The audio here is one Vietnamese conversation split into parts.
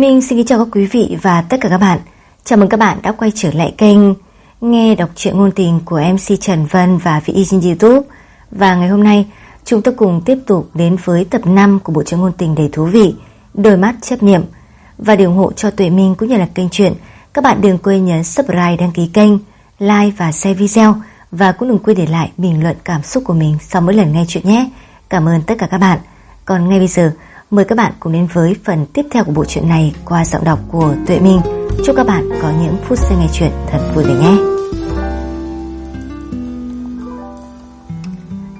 Minh xin kính chào các quý vị và tất cả các bạn. Chào mừng các bạn đã quay trở lại kênh nghe đọc truyện ngôn tình của MC Trần Vân và Vị Y trên YouTube. Và ngày hôm nay chúng ta cùng tiếp tục đến với tập 5 của bộ truyện ngôn tình đầy thú vị Đôi mắt chấp niệm. Và để ủng hộ cho Tuệ Minh cũng như là kênh truyện, các bạn đừng quên nhấn subscribe đăng ký kênh, like và share video và cũng đừng quên để lại bình luận cảm xúc của mình sau mỗi lần nghe chuyện nhé. Cảm ơn tất cả các bạn. Còn ngay bây giờ, mời các bạn cùng đến với phần tiếp theo của bộ truyện này qua giọng đọc của Tuệ Minh. Chúc các bạn có những phút giây nghe chuyện thật vui vẻ nhé.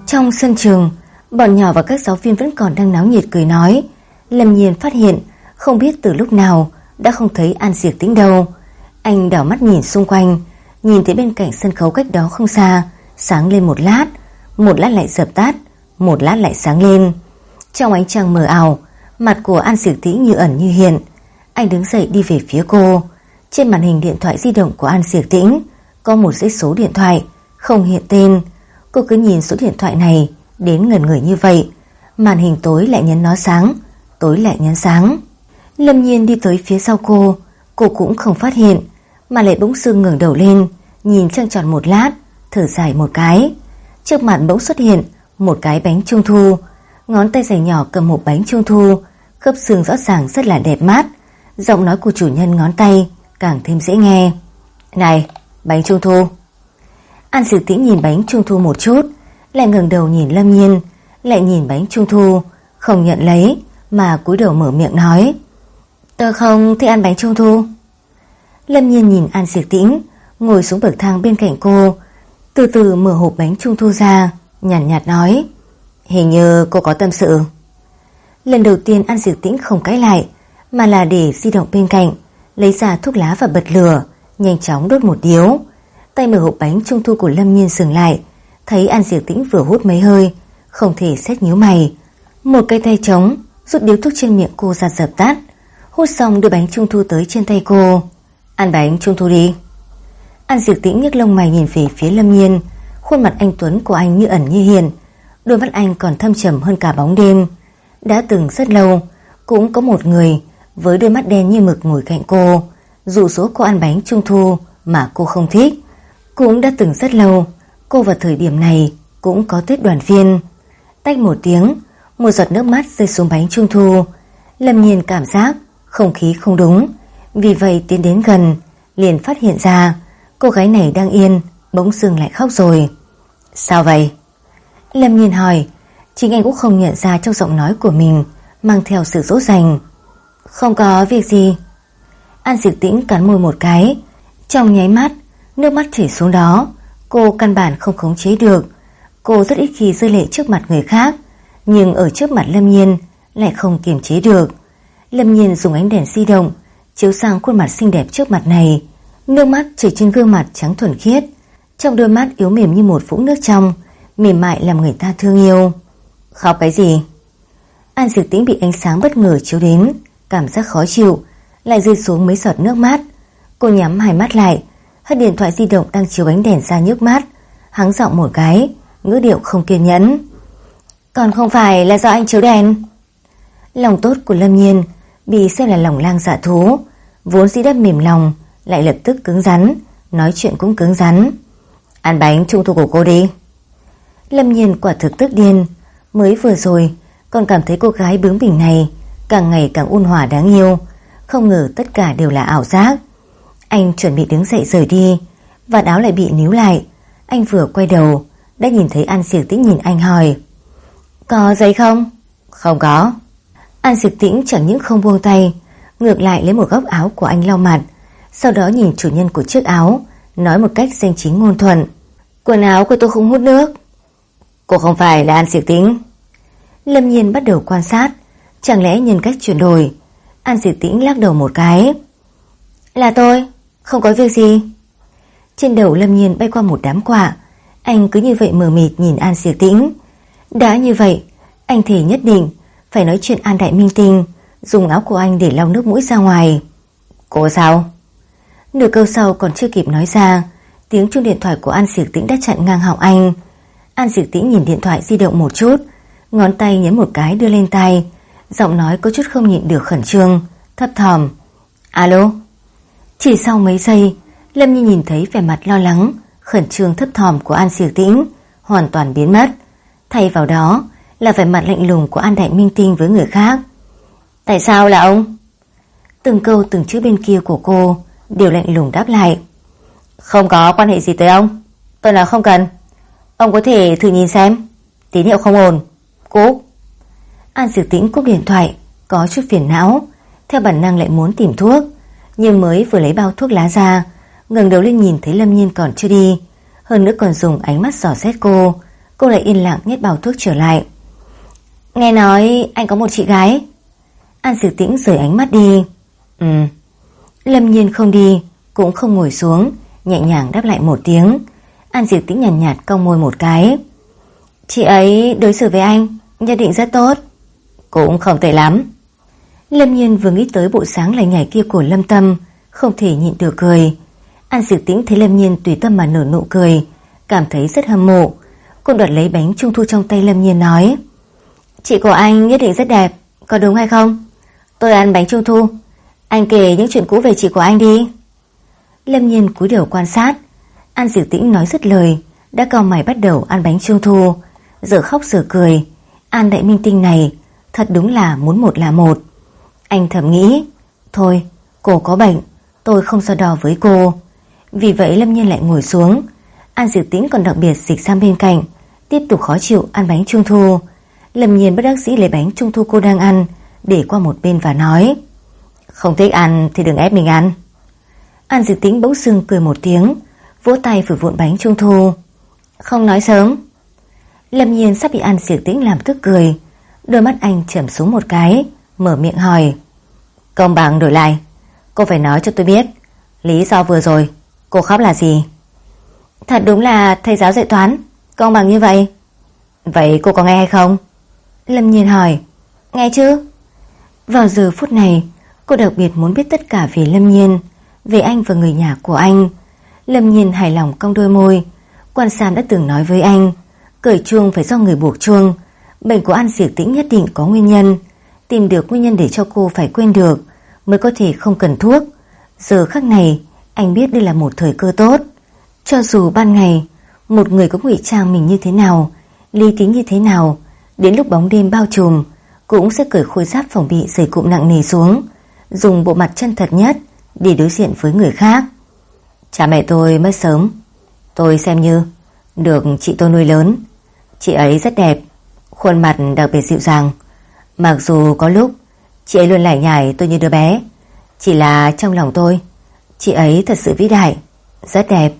Trong sân trường, bọn nhỏ và các giáo viên vẫn còn đang náo nhiệt cười nói. Lâm nhiên phát hiện, không biết từ lúc nào đã không thấy An Diệp tính đâu. Anh đảo mắt nhìn xung quanh, nhìn thấy bên cạnh sân khấu cách đó không xa, sáng lên một lát, một lát lại dập tắt, một lát lại sáng lên. Trong ánh trăng mờ ảo, mặt của An Sử Tĩnh như ẩn như hiện. Anh đứng dậy đi về phía cô. Trên màn hình điện thoại di động của An Sử Tĩnh có một dãy số điện thoại, không hiện tên. Cô cứ nhìn số điện thoại này đến ngần người như vậy. Màn hình tối lại nhấn nó sáng, tối lại nhấn sáng. Lâm nhiên đi tới phía sau cô, cô cũng không phát hiện, mà lại bỗng sưng ngẩng đầu lên, nhìn trăng tròn một lát, thở dài một cái. Trước mặt bỗng xuất hiện một cái bánh trung thu, ngón tay dài nhỏ cầm một bánh trung thu, khớp xương rõ ràng rất là đẹp mắt. Giọng nói của chủ nhân ngón tay càng thêm dễ nghe. Này, bánh trung thu. An Sử Tĩnh nhìn bánh trung thu một chút, lại ngẩng đầu nhìn Lâm Nhiên, lại nhìn bánh trung thu, không nhận lấy, mà cúi đầu mở miệng nói. Tớ không thích ăn bánh trung thu. Lâm Nhiên nhìn An Sử Tĩnh, ngồi xuống bậc thang bên cạnh cô, từ từ mở hộp bánh trung thu ra, nhàn nhạt, nhạt nói. Hình như cô có tâm sự. Lần đầu tiên An diệu Tĩnh không cãi lại, mà là để di động bên cạnh, lấy ra thuốc lá và bật lửa, nhanh chóng đốt một điếu. Tay mở hộp bánh trung thu của Lâm Nhiên dừng lại, thấy An Diệp Tĩnh vừa hút mấy hơi, không thể xét nhíu mày. Một cây tay trống, rút điếu thuốc trên miệng cô ra dập tắt. Hút xong đưa bánh trung thu tới trên tay cô. Ăn bánh trung thu đi. An Diệp Tĩnh nhấc lông mày nhìn về phía Lâm Nhiên, khuôn mặt anh Tuấn của anh như ẩn như hiện, đôi mắt anh còn thâm trầm hơn cả bóng đêm. Đã từng rất lâu, cũng có một người với đôi mắt đen như mực ngồi cạnh cô, dù số cô ăn bánh trung thu mà cô không thích. Cũng đã từng rất lâu, cô vào thời điểm này cũng có tết đoàn viên. Tách một tiếng, một giọt nước mắt rơi xuống bánh trung thu. Lâm nhiên cảm giác không khí không đúng, vì vậy tiến đến gần, liền phát hiện ra cô gái này đang yên, bỗng dưng lại khóc rồi. Sao vậy? Lâm nhiên hỏi, chính anh cũng không nhận ra trong giọng nói của mình mang theo sự dỗ dành. Không có việc gì. An Diệp Tĩnh cắn môi một cái, trong nháy mắt, nước mắt chảy xuống đó, cô căn bản không khống chế được. Cô rất ít khi rơi lệ trước mặt người khác, nhưng ở trước mặt Lâm Nhiên lại không kiềm chế được. Lâm Nhiên dùng ánh đèn di động chiếu sang khuôn mặt xinh đẹp trước mặt này, nước mắt chảy trên gương mặt trắng thuần khiết, trong đôi mắt yếu mềm như một vũng nước trong, mềm mại làm người ta thương yêu. Khóc cái gì? An Dược Tĩnh bị ánh sáng bất ngờ chiếu đến, cảm giác khó chịu, lại rơi xuống mấy giọt nước mắt. Cô nhắm hai mắt lại, hất điện thoại di động đang chiếu ánh đèn ra nhức mắt, hắng giọng một cái, ngữ điệu không kiên nhẫn. Còn không phải là do anh chiếu đèn. Lòng tốt của Lâm Nhiên bị xem là lòng lang dạ thú, vốn dĩ đất mềm lòng, lại lập tức cứng rắn, nói chuyện cũng cứng rắn. Ăn bánh trung thu của cô đi. Lâm Nhiên quả thực tức điên, mới vừa rồi còn cảm thấy cô gái bướng bỉnh này càng ngày càng ôn hòa đáng yêu, không ngờ tất cả đều là ảo giác. Anh chuẩn bị đứng dậy rời đi, và áo lại bị níu lại. Anh vừa quay đầu, đã nhìn thấy An Diệp Tĩnh nhìn anh hỏi. Có giấy không? Không có. An Diệp Tĩnh chẳng những không buông tay, ngược lại lấy một góc áo của anh lau mặt, sau đó nhìn chủ nhân của chiếc áo, nói một cách danh chính ngôn thuận. Quần áo của tôi không hút nước. Cô không phải là An Diệp Tĩnh. Lâm Nhiên bắt đầu quan sát, chẳng lẽ nhân cách chuyển đổi. An Diệp Tĩnh lắc đầu một cái. Là tôi, không có việc gì. Trên đầu Lâm Nhiên bay qua một đám quả, anh cứ như vậy mờ mịt nhìn An Diệp Tĩnh. Đã như vậy, anh thì nhất định phải nói chuyện An Đại Minh Tinh, dùng áo của anh để lau nước mũi ra ngoài. Cô sao? Nửa câu sau còn chưa kịp nói ra, tiếng chuông điện thoại của An Diệp Tĩnh đã chặn ngang họng anh. An Diệp Tĩnh nhìn điện thoại di động một chút, ngón tay nhấn một cái đưa lên tay, giọng nói có chút không nhịn được khẩn trương, thấp thỏm. Alo? Chỉ sau mấy giây, Lâm Nhi nhìn thấy vẻ mặt lo lắng, khẩn trương thấp thỏm của An Diệu Tĩnh hoàn toàn biến mất. Thay vào đó là vẻ mặt lạnh lùng của An Đại Minh Tinh với người khác. Tại sao là ông? Từng câu từng chữ bên kia của cô đều lạnh lùng đáp lại. Không có quan hệ gì tới ông. Tôi là không cần. Ông có thể thử nhìn xem. Tín hiệu không ổn. Cúp. An Diệp Tĩnh cúp điện thoại, có chút phiền não. Theo bản năng lại muốn tìm thuốc. Nhưng mới vừa lấy bao thuốc lá ra, ngẩng đầu lên nhìn thấy Lâm Nhiên còn chưa đi. Hơn nữa còn dùng ánh mắt dò xét cô. Cô lại yên lặng nhét bao thuốc trở lại. Nghe nói anh có một chị gái. An Diệp Tĩnh rời ánh mắt đi. Ừ. Lâm Nhiên không đi, cũng không ngồi xuống, nhẹ nhàng đáp lại một tiếng. An Diệp Tĩnh nhàn nhạt, nhạt cong môi một cái. Chị ấy đối xử với anh nhất định rất tốt. Cũng không tệ lắm. Lâm Nhiên vừa nghĩ tới bộ sáng lành ngày kia của Lâm Tâm, không thể nhịn được cười. An Diệp Tĩnh thấy Lâm Nhiên tùy tâm mà nở nụ cười, cảm thấy rất hâm mộ. Cô đoạt lấy bánh trung thu trong tay Lâm Nhiên nói. Chị của anh nhất định rất đẹp, có đúng hay không? Tôi ăn bánh trung thu. Anh kể những chuyện cũ về chị của anh đi. Lâm Nhiên cúi đầu quan sát. An Diệu Tĩnh nói dứt lời, đã cao mày bắt đầu ăn bánh trung thu, giờ khóc giờ cười. An Đại Minh Tinh này thật đúng là muốn một là một. Anh thầm nghĩ, thôi, cô có bệnh, tôi không so đo với cô. Vì vậy Lâm Nhiên lại ngồi xuống. An Diệu Tĩnh còn đặc biệt dịch sang bên cạnh, tiếp tục khó chịu ăn bánh trung thu. Lâm Nhiên bất đắc sĩ lấy bánh trung thu cô đang ăn, để qua một bên và nói Không thích ăn thì đừng ép mình ăn An Diệu Tĩnh bỗng sưng cười một tiếng Vỗ tay vừa vụn bánh trung thu. Không nói sớm. Lâm nhiên sắp bị ăn siệt Tĩnh làm tức cười. Đôi mắt anh trầm xuống một cái Mở miệng hỏi. Công bằng đổi lại. Cô phải nói cho tôi biết Lý do vừa rồi Cô khóc là gì? Thật đúng là thầy giáo dạy toán Công bằng như vậy. Vậy cô có nghe hay không? Lâm nhiên hỏi. Nghe chứ. Vào giờ phút này, cô đặc biệt muốn biết tất cả về Lâm Nhiên, về anh và người nhà của anh. Lâm Nhiên hài lòng cong đôi môi. Quan Sam đã từng nói với anh, cởi chuông phải do người buộc chuông. Bệnh của An Diệp Tĩnh nhất định có nguyên nhân. Tìm được nguyên nhân để cho cô phải quên được, mới có thể không cần thuốc. Giờ khắc này, anh biết đây là một thời cơ tốt. Cho dù ban ngày, một người có ngụy trang mình như thế nào, ly kính như thế nào, đến lúc bóng đêm bao trùm, cũng sẽ cởi khôi giáp phòng bị dày cụm nặng nề xuống, dùng bộ mặt chân thật nhất để đối diện với người khác. Cha mẹ tôi mất sớm, tôi xem như được chị tôi nuôi lớn. Chị ấy rất đẹp, khuôn mặt đặc biệt dịu dàng. Mặc dù có lúc chị ấy luôn lải nhải tôi như đứa bé, chỉ là trong lòng tôi, chị ấy thật sự vĩ đại, rất đẹp.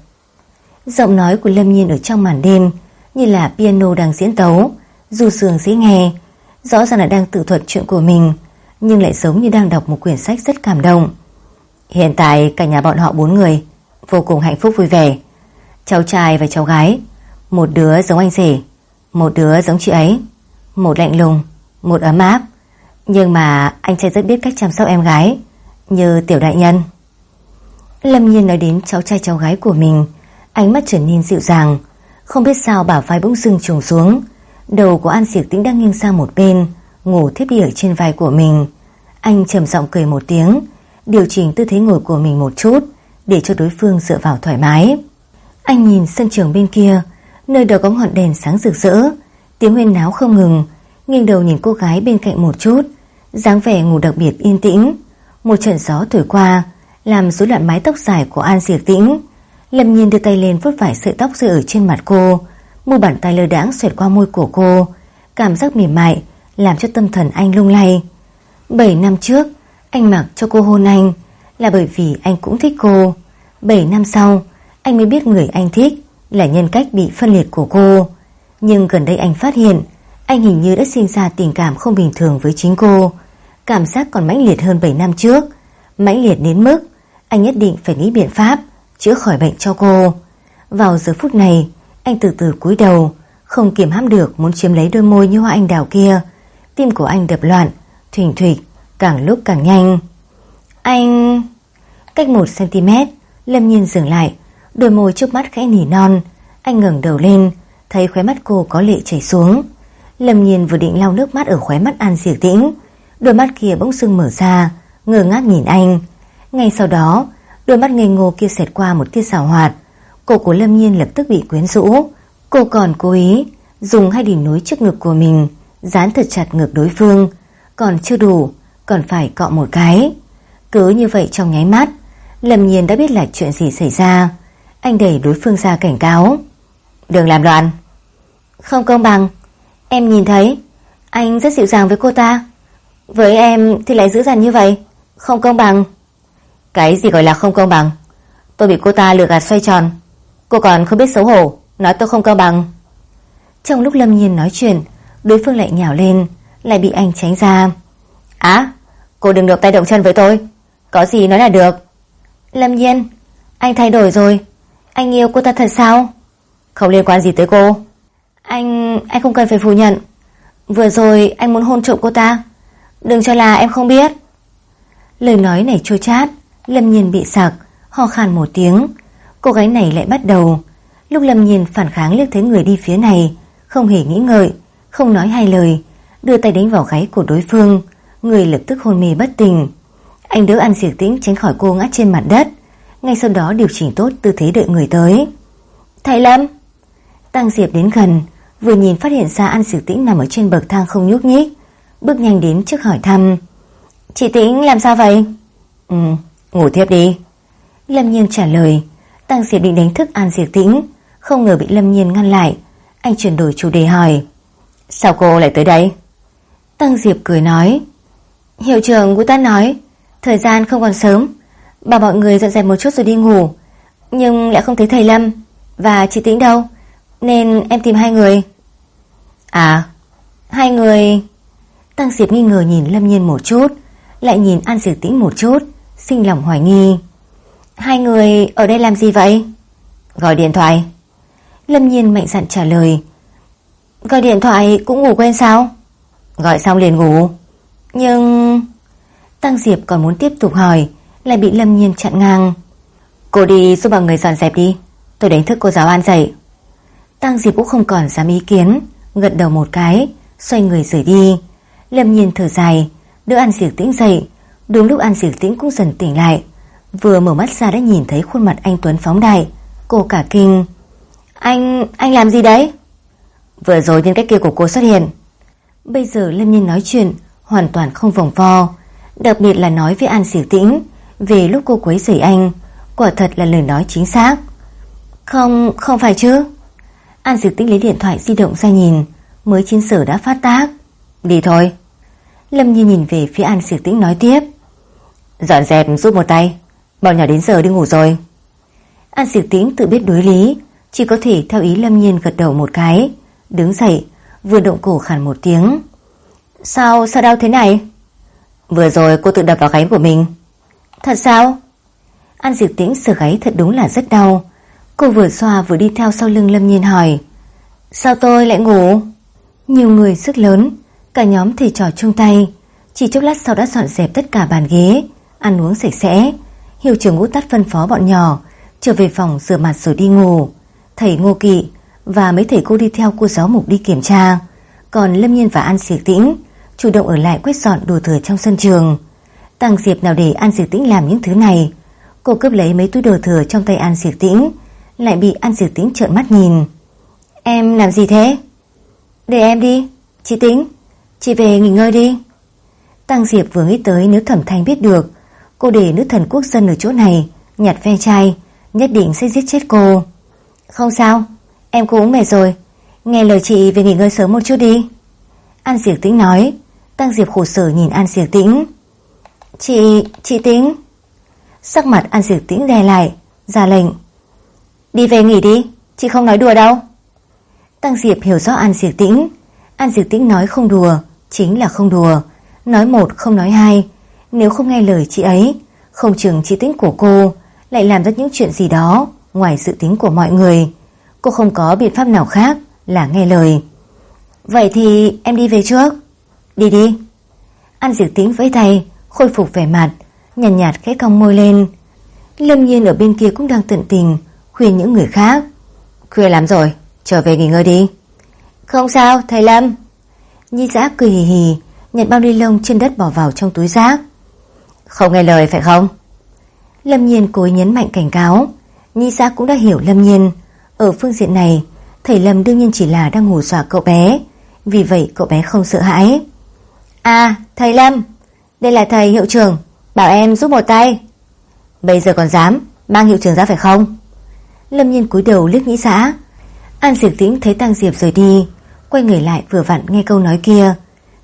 Giọng nói của Lâm Nhiên ở trong màn đêm như là piano đang diễn tấu, dù sườn dễ nghe, Rõ ràng là đang tự thuật chuyện của mình Nhưng lại giống như đang đọc một quyển sách rất cảm động Hiện tại cả nhà bọn họ bốn người Vô cùng hạnh phúc vui vẻ. Cháu trai và cháu gái Một đứa giống anh rể Một đứa giống chị ấy Một lạnh lùng Một ấm áp. Nhưng mà anh trai rất biết cách chăm sóc em gái Như tiểu đại nhân. Lâm nhiên nói đến cháu trai cháu gái của mình Ánh mắt trở nên dịu dàng Không biết sao bảo vai bỗng dưng trùng xuống. Đầu của An Diệp Tĩnh đang nghiêng sang một bên, ngủ thiếp đi ở trên vai của mình. Anh trầm giọng cười một tiếng, điều chỉnh tư thế ngồi của mình một chút để cho đối phương dựa vào thoải mái. Anh nhìn sân trường bên kia, nơi đó có ngọn đèn sáng rực rỡ, tiếng huyên náo không ngừng, nghiêng đầu nhìn cô gái bên cạnh một chút, dáng vẻ ngủ đặc biệt yên tĩnh. Một trận gió thổi qua, làm rối loạn mái tóc dài của An Diệp Tĩnh. Lâm Nhiên đưa tay lên vuốt vài sợi tóc rơi ở trên mặt cô, Mu bàn tay lơ đãng xoẹt qua môi của cô Cảm giác mềm mại Làm cho tâm thần anh lung lay 7 năm trước Anh mặc cho cô hôn anh là bởi vì anh cũng thích cô. 7 năm sau Anh mới biết người anh thích Là nhân cách bị phân liệt của cô. Nhưng gần đây anh phát hiện Anh hình như đã sinh ra tình cảm không bình thường với chính cô. Cảm giác còn mãnh liệt hơn 7 năm trước. Mãnh liệt đến mức Anh nhất định phải nghĩ biện pháp Chữa khỏi bệnh cho cô. Vào giờ phút này anh từ từ cúi đầu, không kiềm hãm được muốn chiếm lấy đôi môi như hoa anh đào kia. Tim của anh đập loạn, thỉnh thịch, càng lúc càng nhanh. Anh... Cách một cm, Lâm Nhiên dừng lại, đôi môi trước mắt khẽ nỉ non. Anh ngẩng đầu lên, thấy khóe mắt cô có lệ chảy xuống. Lâm Nhiên vừa định lau nước mắt ở khóe mắt An Diệp Tĩnh, đôi mắt kia bỗng sưng mở ra, ngơ ngác nhìn anh. Ngay sau đó, đôi mắt ngây ngô kia xẹt qua một tia xảo hoạt. Cổ của Lâm Nhiên lập tức bị quyến rũ. Cô còn cố ý dùng hai đỉnh núi trước ngực của mình dán thật chặt ngực đối phương. Còn chưa đủ, còn phải cọ một cái. Cứ như vậy trong nháy mắt, Lâm Nhiên đã biết là chuyện gì xảy ra. Anh đẩy đối phương ra cảnh cáo. Đừng làm loạn. Không công bằng. Em nhìn thấy, anh rất dịu dàng với cô ta. Với em thì lại dữ dằn như vậy. Không công bằng. Cái gì gọi là không công bằng? Tôi bị cô ta lừa gạt xoay tròn. Cô còn không biết xấu hổ, nói tôi không công bằng. Trong lúc Lâm Nhiên nói chuyện, đối phương lại nhào lên, lại bị anh tránh ra. Á, cô đừng được tay động chân với tôi. Có gì nói là được. Lâm Nhiên, anh thay đổi rồi. Anh yêu cô ta thật sao? Không liên quan gì tới cô. Anh... anh không cần phải phủ nhận. Vừa rồi anh muốn hôn trộm cô ta. Đừng cho là em không biết. Lời nói này chua chát, Lâm Nhiên bị sặc, ho khan một tiếng. Cô gái này lại bắt đầu. Lúc Lâm Nhiên phản kháng liếc thấy người đi phía này, không hề nghĩ ngợi, không nói hai lời, đưa tay đánh vào gáy của đối phương, người lập tức hôn mê bất tỉnh. Anh đỡ An Diệp Tĩnh tránh khỏi cô ngã trên mặt đất, ngay sau đó điều chỉnh tốt tư thế đợi người tới. Thầy Lâm! Tăng Diệp đến gần, vừa nhìn phát hiện ra An Diệp Tĩnh nằm ở trên bậc thang không nhúc nhích, bước nhanh đến trước hỏi thăm. Chị Tĩnh làm sao vậy? Ừ, ngủ thiếp đi. Lâm Nhiên trả lời, Tăng Diệp định đánh thức An Diệp Tĩnh, không ngờ bị Lâm Nhiên ngăn lại. Anh chuyển đổi chủ đề hỏi, sao cô lại tới đây? Tăng Diệp cười nói, hiệu trưởng của ta nói, thời gian không còn sớm, bảo mọi người dọn dẹp một chút rồi đi ngủ, nhưng lại không thấy thầy Lâm và chị Tĩnh đâu, nên em tìm hai người. À, hai người... Tăng Diệp nghi ngờ nhìn Lâm Nhiên một chút, lại nhìn An Diệp Tĩnh một chút, sinh lòng hoài nghi. Hai người ở đây làm gì vậy? Gọi điện thoại. Lâm Nhiên mạnh dạn trả lời. Gọi điện thoại cũng ngủ quên sao? Gọi xong liền ngủ. Nhưng... Tăng Diệp còn muốn tiếp tục hỏi, lại bị Lâm Nhiên chặn ngang. Cô đi giúp mọi người dọn dẹp đi, tôi đánh thức cô giáo An dậy. Tăng Diệp cũng không còn dám ý kiến, gật đầu một cái, xoay người rời đi. Lâm Nhiên thở dài, đưa An Diệp tĩnh dậy, đúng lúc An Diệp tĩnh cũng dần tỉnh lại. Vừa mở mắt ra đã nhìn thấy khuôn mặt anh Tuấn phóng đại, cô cả kinh. Anh... anh làm gì đấy? Vừa rồi nhân cách kia của cô xuất hiện. Bây giờ Lâm Nhiên nói chuyện hoàn toàn không vòng vo, đặc biệt là nói với An Sỉu tĩnh về lúc cô quấy rầy anh, quả thật là lời nói chính xác. Không, không phải chứ. An Sỉu Tĩnh lấy điện thoại di động ra nhìn, mới chín sở đã phát tác. Đi thôi. Lâm Nhi nhìn về phía An Sỉu Tĩnh nói tiếp. Dọn dẹp giúp một tay, bọn nhỏ đến giờ đi ngủ rồi. An Sỉu Tĩnh tự biết đối lý, chỉ có thể theo ý Lâm Nhiên gật đầu một cái, đứng dậy, vừa động cổ khản một tiếng. Sao, sao đau thế này? Vừa rồi cô tự đập vào gáy của mình. Thật sao? An Diệp Tĩnh sờ gáy thật đúng là rất đau. Cô vừa xoa vừa đi theo sau lưng Lâm Nhiên hỏi. Sao tôi lại ngủ? Nhiều người sức lớn, cả nhóm thì trò chung tay. Chỉ chốc lát sau đã dọn dẹp tất cả bàn ghế, ăn uống sạch sẽ. Hiệu trưởng ngũ tắt phân phó bọn nhỏ, trở về phòng rửa mặt rồi đi ngủ. Thầy Ngô Kỵ và mấy thầy cô đi theo cô giáo mục đi kiểm tra. Còn Lâm Nhiên và An Diệp Tĩnh chủ động ở lại quét dọn đồ thừa trong sân trường. Tăng Diệp nào để An Diệp Tĩnh làm những thứ này. Cô cướp lấy mấy túi đồ thừa trong tay An Diệp Tĩnh, lại bị An Diệp Tĩnh trợn mắt nhìn. Em làm gì thế? Để em đi, chị Tĩnh, chị về nghỉ ngơi đi. Tăng Diệp vừa nghĩ tới nếu Thẩm Thanh biết được, cô để nữ thần quốc dân ở chỗ này, nhặt ve chai, nhất định sẽ giết chết cô. Không sao, em cũng mệt rồi, nghe lời chị về nghỉ ngơi sớm một chút đi. An Diệp Tĩnh nói, Tăng Diệp khổ sở nhìn An Diệp Tĩnh. Chị, chị Tĩnh. Sắc mặt An Diệp Tĩnh đè lại, ra lệnh. Đi về nghỉ đi, chị không nói đùa đâu. Tăng Diệp hiểu rõ An Diệp Tĩnh. An Diệp Tĩnh nói không đùa, chính là không đùa. Nói một không nói hai. Nếu không nghe lời chị ấy, không chừng chị Tĩnh của cô lại làm ra những chuyện gì đó ngoài sự tính của mọi người. Cô không có biện pháp nào khác là nghe lời. Vậy thì em đi về trước. Đi đi. An diệt Tĩnh với tay, khôi phục vẻ mặt, nhàn nhạt, nhạt khẽ cong môi lên. Lâm Nhiên ở bên kia cũng đang tận tình khuyên những người khác. Khuya lắm rồi, trở về nghỉ ngơi đi. Không sao, thầy Lâm. Nhi giã cười hì hì, nhặt bao ni lông trên đất bỏ vào trong túi rác. Không nghe lời phải không? Lâm Nhiên cố nhấn mạnh cảnh cáo. Nhi giã cũng đã hiểu Lâm Nhiên. Ở phương diện này, thầy Lâm đương nhiên chỉ là đang hù dọa cậu bé. Vì vậy cậu bé không sợ hãi. À, thầy Lâm, đây là thầy hiệu trưởng, bảo em giúp một tay. Bây giờ còn dám mang hiệu trưởng ra phải không? Lâm Nhiên cúi đầu liếc nghĩ xã. An Diệp Tĩnh thấy Tăng Diệp rời đi, quay người lại vừa vặn nghe câu nói kia.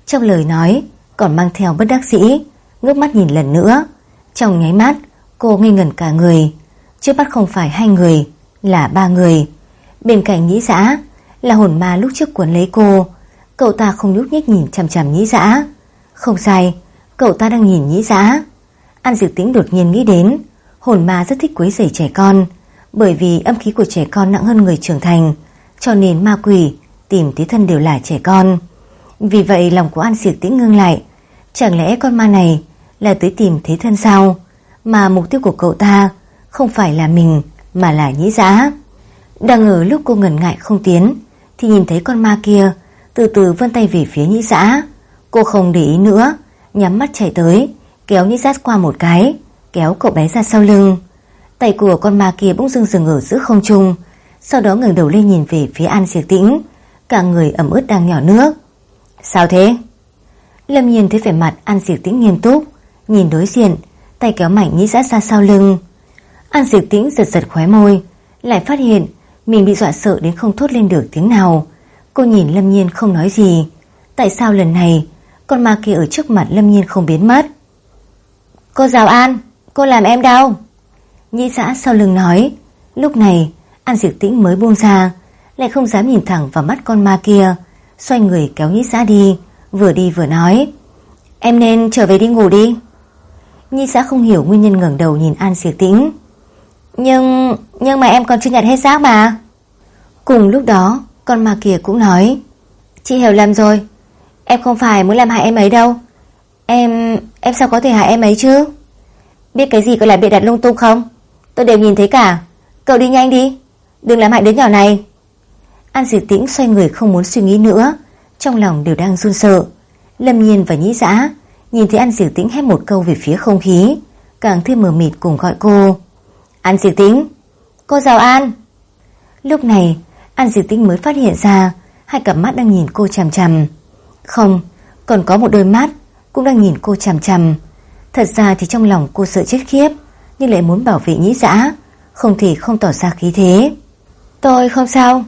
Trong lời nói còn mang theo bất đắc sĩ, ngước mắt nhìn lần nữa. Trong nháy mắt, cô ngây ngẩn cả người. Trước mắt không phải hai người, là ba người. Bên cạnh nhĩ xã là hồn ma lúc trước cuốn lấy cô. Cậu ta không nhúc nhích nhìn chằm chằm nhĩ dã Không sai, cậu ta đang nhìn nhĩ dã An Diệp Tĩnh đột nhiên nghĩ đến, hồn ma rất thích quấy rầy trẻ con, bởi vì âm khí của trẻ con nặng hơn người trưởng thành, cho nên ma quỷ tìm tí thân đều là trẻ con. Vì vậy lòng của An Diệp Tĩnh ngưng lại, chẳng lẽ con ma này là tới tìm thế thân sao? Mà mục tiêu của cậu ta không phải là mình mà là nhĩ giã. Đang ở lúc cô ngần ngại không tiến thì nhìn thấy con ma kia từ từ vươn tay về phía nhĩ dã Cô không để ý nữa, nhắm mắt chạy tới, kéo nhĩ dã qua một cái, kéo cậu bé ra sau lưng. Tay của con ma kia bỗng dưng dừng ở giữa không trung, sau đó ngẩng đầu lên nhìn về phía An Diệp Tĩnh, cả người ẩm ướt đang nhỏ nước. Sao thế? Lâm nhìn thấy vẻ mặt An Diệp Tĩnh nghiêm túc, nhìn đối diện, tay kéo mạnh nhĩ dã ra sau lưng. An Diệp Tĩnh giật giật khóe môi, lại phát hiện mình bị dọa sợ đến không thốt lên được tiếng nào. Cô nhìn Lâm Nhiên không nói gì. Tại sao lần này con ma kia ở trước mặt Lâm Nhiên không biến mất? Cô giáo An, cô làm em đau. Nhĩ giã sau lưng nói. Lúc này, An Diệp Tĩnh mới buông ra, lại không dám nhìn thẳng vào mắt con ma kia. Xoay người kéo nhĩ giã đi, vừa đi vừa nói. Em nên trở về đi ngủ đi. Nhi xã không hiểu nguyên nhân ngẩng đầu nhìn An Diệp Tĩnh. Nhưng, nhưng mà em còn chưa nhặt hết xác mà. Cùng lúc đó, con mà kia cũng nói. Chị hiểu lầm rồi. Em không phải muốn làm hại em ấy đâu. Em, em sao có thể hại em ấy chứ? Biết cái gì có là bịa đặt lung tung không? Tôi đều nhìn thấy cả. Cậu đi nhanh đi. Đừng làm hại đứa nhỏ này. An Diệp Tĩnh xoay người không muốn suy nghĩ nữa. Trong lòng đều đang run sợ. Lâm Nhiên và Nhĩ dã nhìn thấy An Diệp Tĩnh hét một câu về phía không khí, càng thêm mờ mịt cùng gọi cô. An Diệp Tĩnh, cô chào An. Lúc này, An Diệp Tĩnh mới phát hiện ra hai cặp mắt đang nhìn cô chằm chằm. Không, còn có một đôi mắt cũng đang nhìn cô chằm chằm. Thật ra thì trong lòng cô sợ chết khiếp, nhưng lại muốn bảo vệ nhĩ dã, không thể không tỏ ra khí thế. Tôi không sao.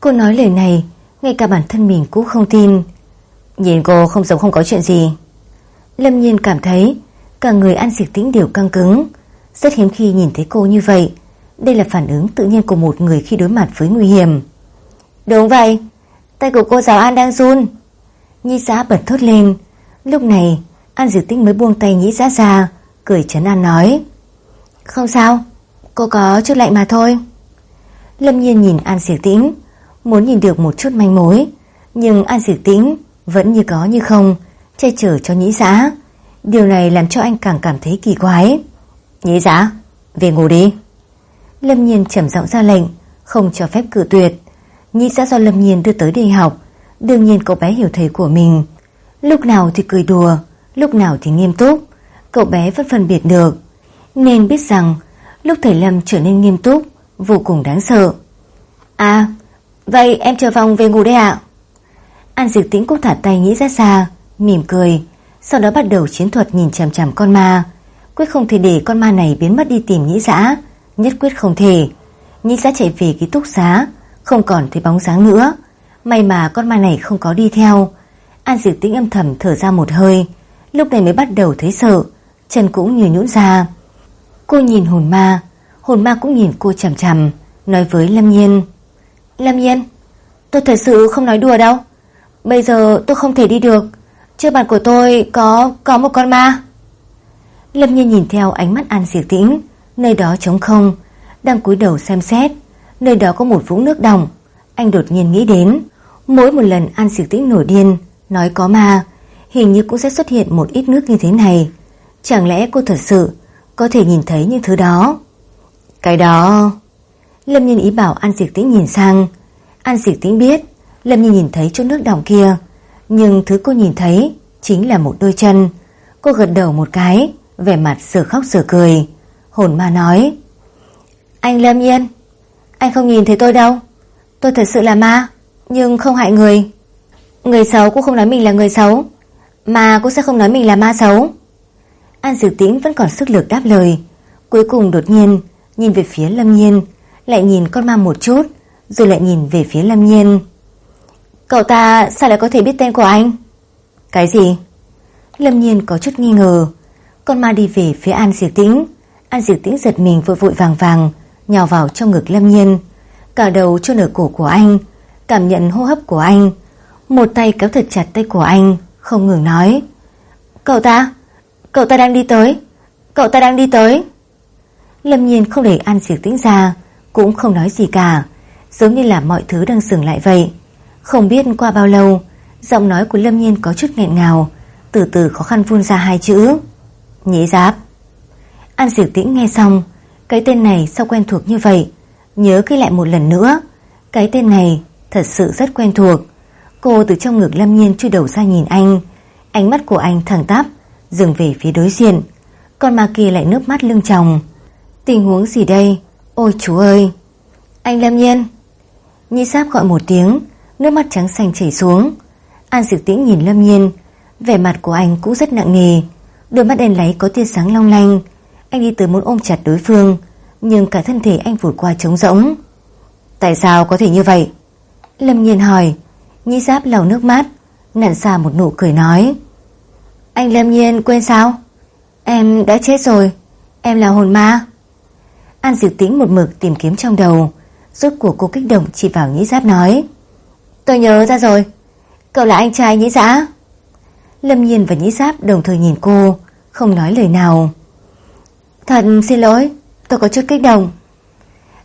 Cô nói lời này, ngay cả bản thân mình cũng không tin. Nhìn cô không giống không có chuyện gì. Lâm nhiên cảm thấy cả người An Diệp Tĩnh đều căng cứng. Rất hiếm khi nhìn thấy cô như vậy. Đây là phản ứng tự nhiên của một người khi đối mặt với nguy hiểm. Đúng vậy, tay của cô giáo An đang run. Nhi xã bật thốt lên. Lúc này, An Diệu Tĩnh mới buông tay nhĩ xã ra, cười chấn an nói. Không sao, cô có chút lạnh mà thôi. Lâm nhiên nhìn An Diệu Tĩnh, muốn nhìn được một chút manh mối, nhưng An Diệu Tĩnh vẫn như có như không, che chở cho nhĩ giã. Điều này làm cho anh càng cảm thấy kỳ quái. Nhĩ giã, về ngủ đi. Lâm Nhiên trầm giọng ra lệnh, không cho phép cử tuyệt. Nhĩ ra do Lâm Nhiên đưa tới đi học, đương nhiên cậu bé hiểu thầy của mình. Lúc nào thì cười đùa, lúc nào thì nghiêm túc, cậu bé vẫn phân biệt được. Nên biết rằng, lúc thầy Lâm trở nên nghiêm túc, vô cùng đáng sợ. À, vậy em chờ phòng về ngủ đây ạ. An Diệp Tĩnh cũng thả tay nghĩ ra xa, mỉm cười, sau đó bắt đầu chiến thuật nhìn chằm chằm con ma. Quyết không thể để con ma này biến mất đi tìm nhĩ giã, nhất quyết không thể. Nhi ra chạy về ký túc xá, không còn thấy bóng dáng nữa. May mà con ma này không có đi theo. An Diệp Tĩnh âm thầm thở ra một hơi, lúc này mới bắt đầu thấy sợ, chân cũng như nhũn ra. Cô nhìn hồn ma, hồn ma cũng nhìn cô chằm chằm, nói với Lâm Nhiên. Lâm Nhiên, tôi thật sự không nói đùa đâu. Bây giờ tôi không thể đi được Trước bàn của tôi có có một con ma Lâm Nhiên nhìn theo ánh mắt An Diệp Tĩnh Nơi đó trống không. Đang cúi đầu xem xét, Nơi đó có một vũng nước đồng Anh đột nhiên nghĩ đến, Mỗi một lần An Diệp Tĩnh nổi điên, Nói có ma, Hình như cũng sẽ xuất hiện một ít nước như thế này. Chẳng lẽ cô thật sự Có thể nhìn thấy những thứ đó? Cái đó. Lâm Nhiên ý bảo An Diệp Tĩnh nhìn sang. An Diệp Tĩnh biết, Lâm nhân nhìn thấy chỗ nước đỏng kia. Nhưng thứ cô nhìn thấy Chính là một đôi chân. Cô gật đầu một cái, Vẻ mặt sửa khóc sửa cười. Hồn ma nói. Anh Lâm Nhiên Anh không nhìn thấy tôi đâu. Tôi thật sự là ma Nhưng không hại người. Người xấu cũng không nói mình là người xấu. Mà cũng sẽ không nói mình là ma xấu. An Dược Tĩnh vẫn còn sức lực đáp lời. Cuối cùng đột nhiên Nhìn về phía Lâm Nhiên Lại nhìn con ma một chút Rồi lại nhìn về phía Lâm Nhiên. Cậu ta sao lại có thể biết tên của anh? Cái gì? Lâm Nhiên có chút nghi ngờ. Con ma đi về phía An Diệp Tĩnh An Diệp Tĩnh giật mình vội vội vàng vàng Nhào vào trong ngực Lâm Nhiên. Cả đầu cho ở cổ của anh Cảm nhận hô hấp của anh. Một tay kéo thật chặt tay của anh Không ngừng nói Cậu ta, cậu ta đang đi tới Cậu ta đang đi tới. Lâm Nhiên không để An Diệp Tĩnh ra Cũng không nói gì cả Giống như là mọi thứ đang dừng lại vậy. Không biết qua bao lâu Giọng nói của Lâm Nhiên có chút nghẹn ngào Từ từ khó khăn phun ra hai chữ Nhĩ giáp. An Diệp Tĩnh nghe xong, Cái tên này sao quen thuộc như vậy? Nhớ kỹ lại một lần nữa, Cái tên này thật sự rất quen thuộc. Cô từ trong ngực Lâm Nhiên chui đầu ra nhìn anh. Ánh mắt của anh thẳng tắp, Dừng về phía đối diện. Con ma kia lại nước mắt lưng tròng. Tình huống gì đây? Ôi chú ơi! Anh Lâm Nhiên! Nhi Sáp gọi một tiếng, Nước mắt trắng xanh chảy xuống. An Diệp Tĩnh nhìn Lâm Nhiên, Vẻ mặt của anh cũng rất nặng nề. Đôi mắt đen láy có tia sáng long lanh. Anh đi tới muốn ôm chặt đối phương, Nhưng cả thân thể anh vụt qua trống rỗng. Tại sao có thể như vậy? Lâm Nhiên hỏi Nhi Giáp lau nước mắt, Nặn xa một nụ cười nói. Anh Lâm Nhiên quên sao? Em đã chết rồi, Em là hồn ma. An Diệp Tĩnh một mực tìm kiếm trong đầu, Rốt cuộc cô kích động chỉ vào Nhĩ Giáp nói. Tôi nhớ ra rồi, Cậu là anh trai Nhĩ Giã. Lâm Nhiên và Nhĩ Giáp đồng thời nhìn cô, Không nói lời nào. Thật, xin lỗi. Tôi có chút kích động.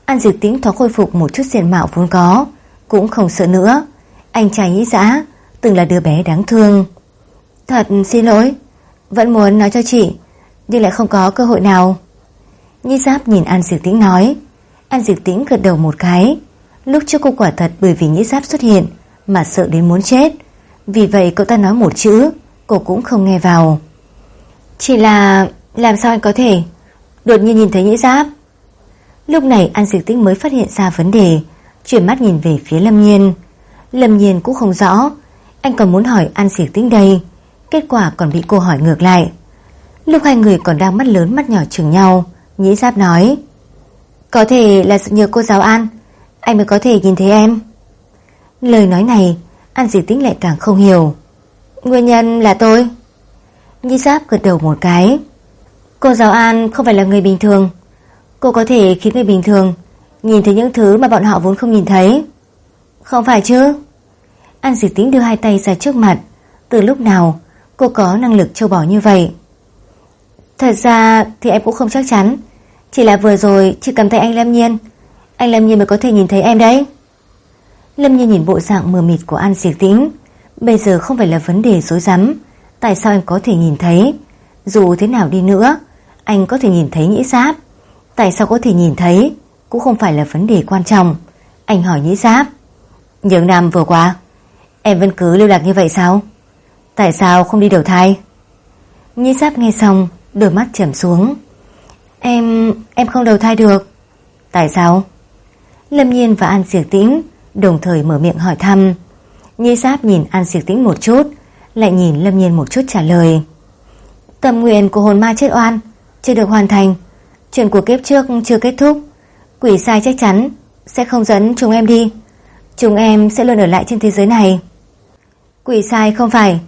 An Diệp Tĩnh thoáng khôi phục một chút diện mạo vốn có. Cũng không sợ nữa. Anh trai Nhĩ dã, Từng là đứa bé đáng thương. Thật, xin lỗi. Vẫn muốn nói cho chị, Nhưng lại không có cơ hội nào. Nhĩ Giáp nhìn An Diệp Tĩnh nói. An Diệp Tĩnh gật đầu một cái. Lúc trước cô quả thật bởi vì Nhĩ Giáp xuất hiện Mà sợ đến muốn chết. Vì vậy cậu ta nói một chữ, Cô cũng không nghe vào. Chỉ là, làm sao anh có thể? Đột nhiên nhìn thấy Nhĩ Giáp. Lúc này An Diệp Tĩnh mới phát hiện ra vấn đề, Chuyển mắt nhìn về phía Lâm Nhiên. Lâm Nhiên cũng không rõ. Anh còn muốn hỏi An Diệp Tĩnh đây. Kết quả còn bị cô hỏi ngược lại. Lúc hai người còn đang mắt lớn mắt nhỏ chừng nhau Nhĩ Giáp nói, Có thể là nhờ cô giáo An, Anh mới có thể nhìn thấy em. Lời nói này, An Diệp Tĩnh lại càng không hiểu. Nguyên nhân là tôi? Nhĩ Giáp gật đầu một cái. Cô giáo An không phải là người bình thường. Cô có thể khiến người bình thường Nhìn thấy những thứ mà bọn họ vốn không nhìn thấy. Không phải chứ? An dịch tính đưa hai tay ra trước mặt. Từ lúc nào cô có năng lực trâu bỏ như vậy? Thật ra thì em cũng không chắc chắn. Chỉ là vừa rồi chỉ cầm tay anh Lâm Nhiên. Anh Lâm Nhiên mới có thể nhìn thấy em đấy. Lâm Nhiên nhìn bộ dạng mờ mịt của An diệt Tĩnh. Bây giờ không phải là vấn đề dối rắm. Tại sao em có thể nhìn thấy? Dù thế nào đi nữa anh có thể nhìn thấy nhĩ giáp. Tại sao có thể nhìn thấy? Cũng không phải là vấn đề quan trọng. Anh hỏi nhĩ giáp. Những năm vừa qua, Em vẫn cứ lưu lạc như vậy sao? Tại sao không đi đầu thai? Nhĩ giáp nghe xong, Đôi mắt trầm xuống. Em... em không đầu thai được. Tại sao? Lâm Nhiên và An Diệp Tĩnh Đồng thời mở miệng hỏi thăm. Nhĩ giáp nhìn An Diệp Tĩnh một chút, Lại nhìn Lâm Nhiên một chút trả lời. Tâm nguyện của hồn ma chết oan. Chưa được hoàn thành. Chuyện của kiếp trước chưa kết thúc. Quỷ sai chắc chắn, Sẽ không dẫn chúng em đi. Chúng em sẽ luôn ở lại trên thế giới này. Quỷ sai không phải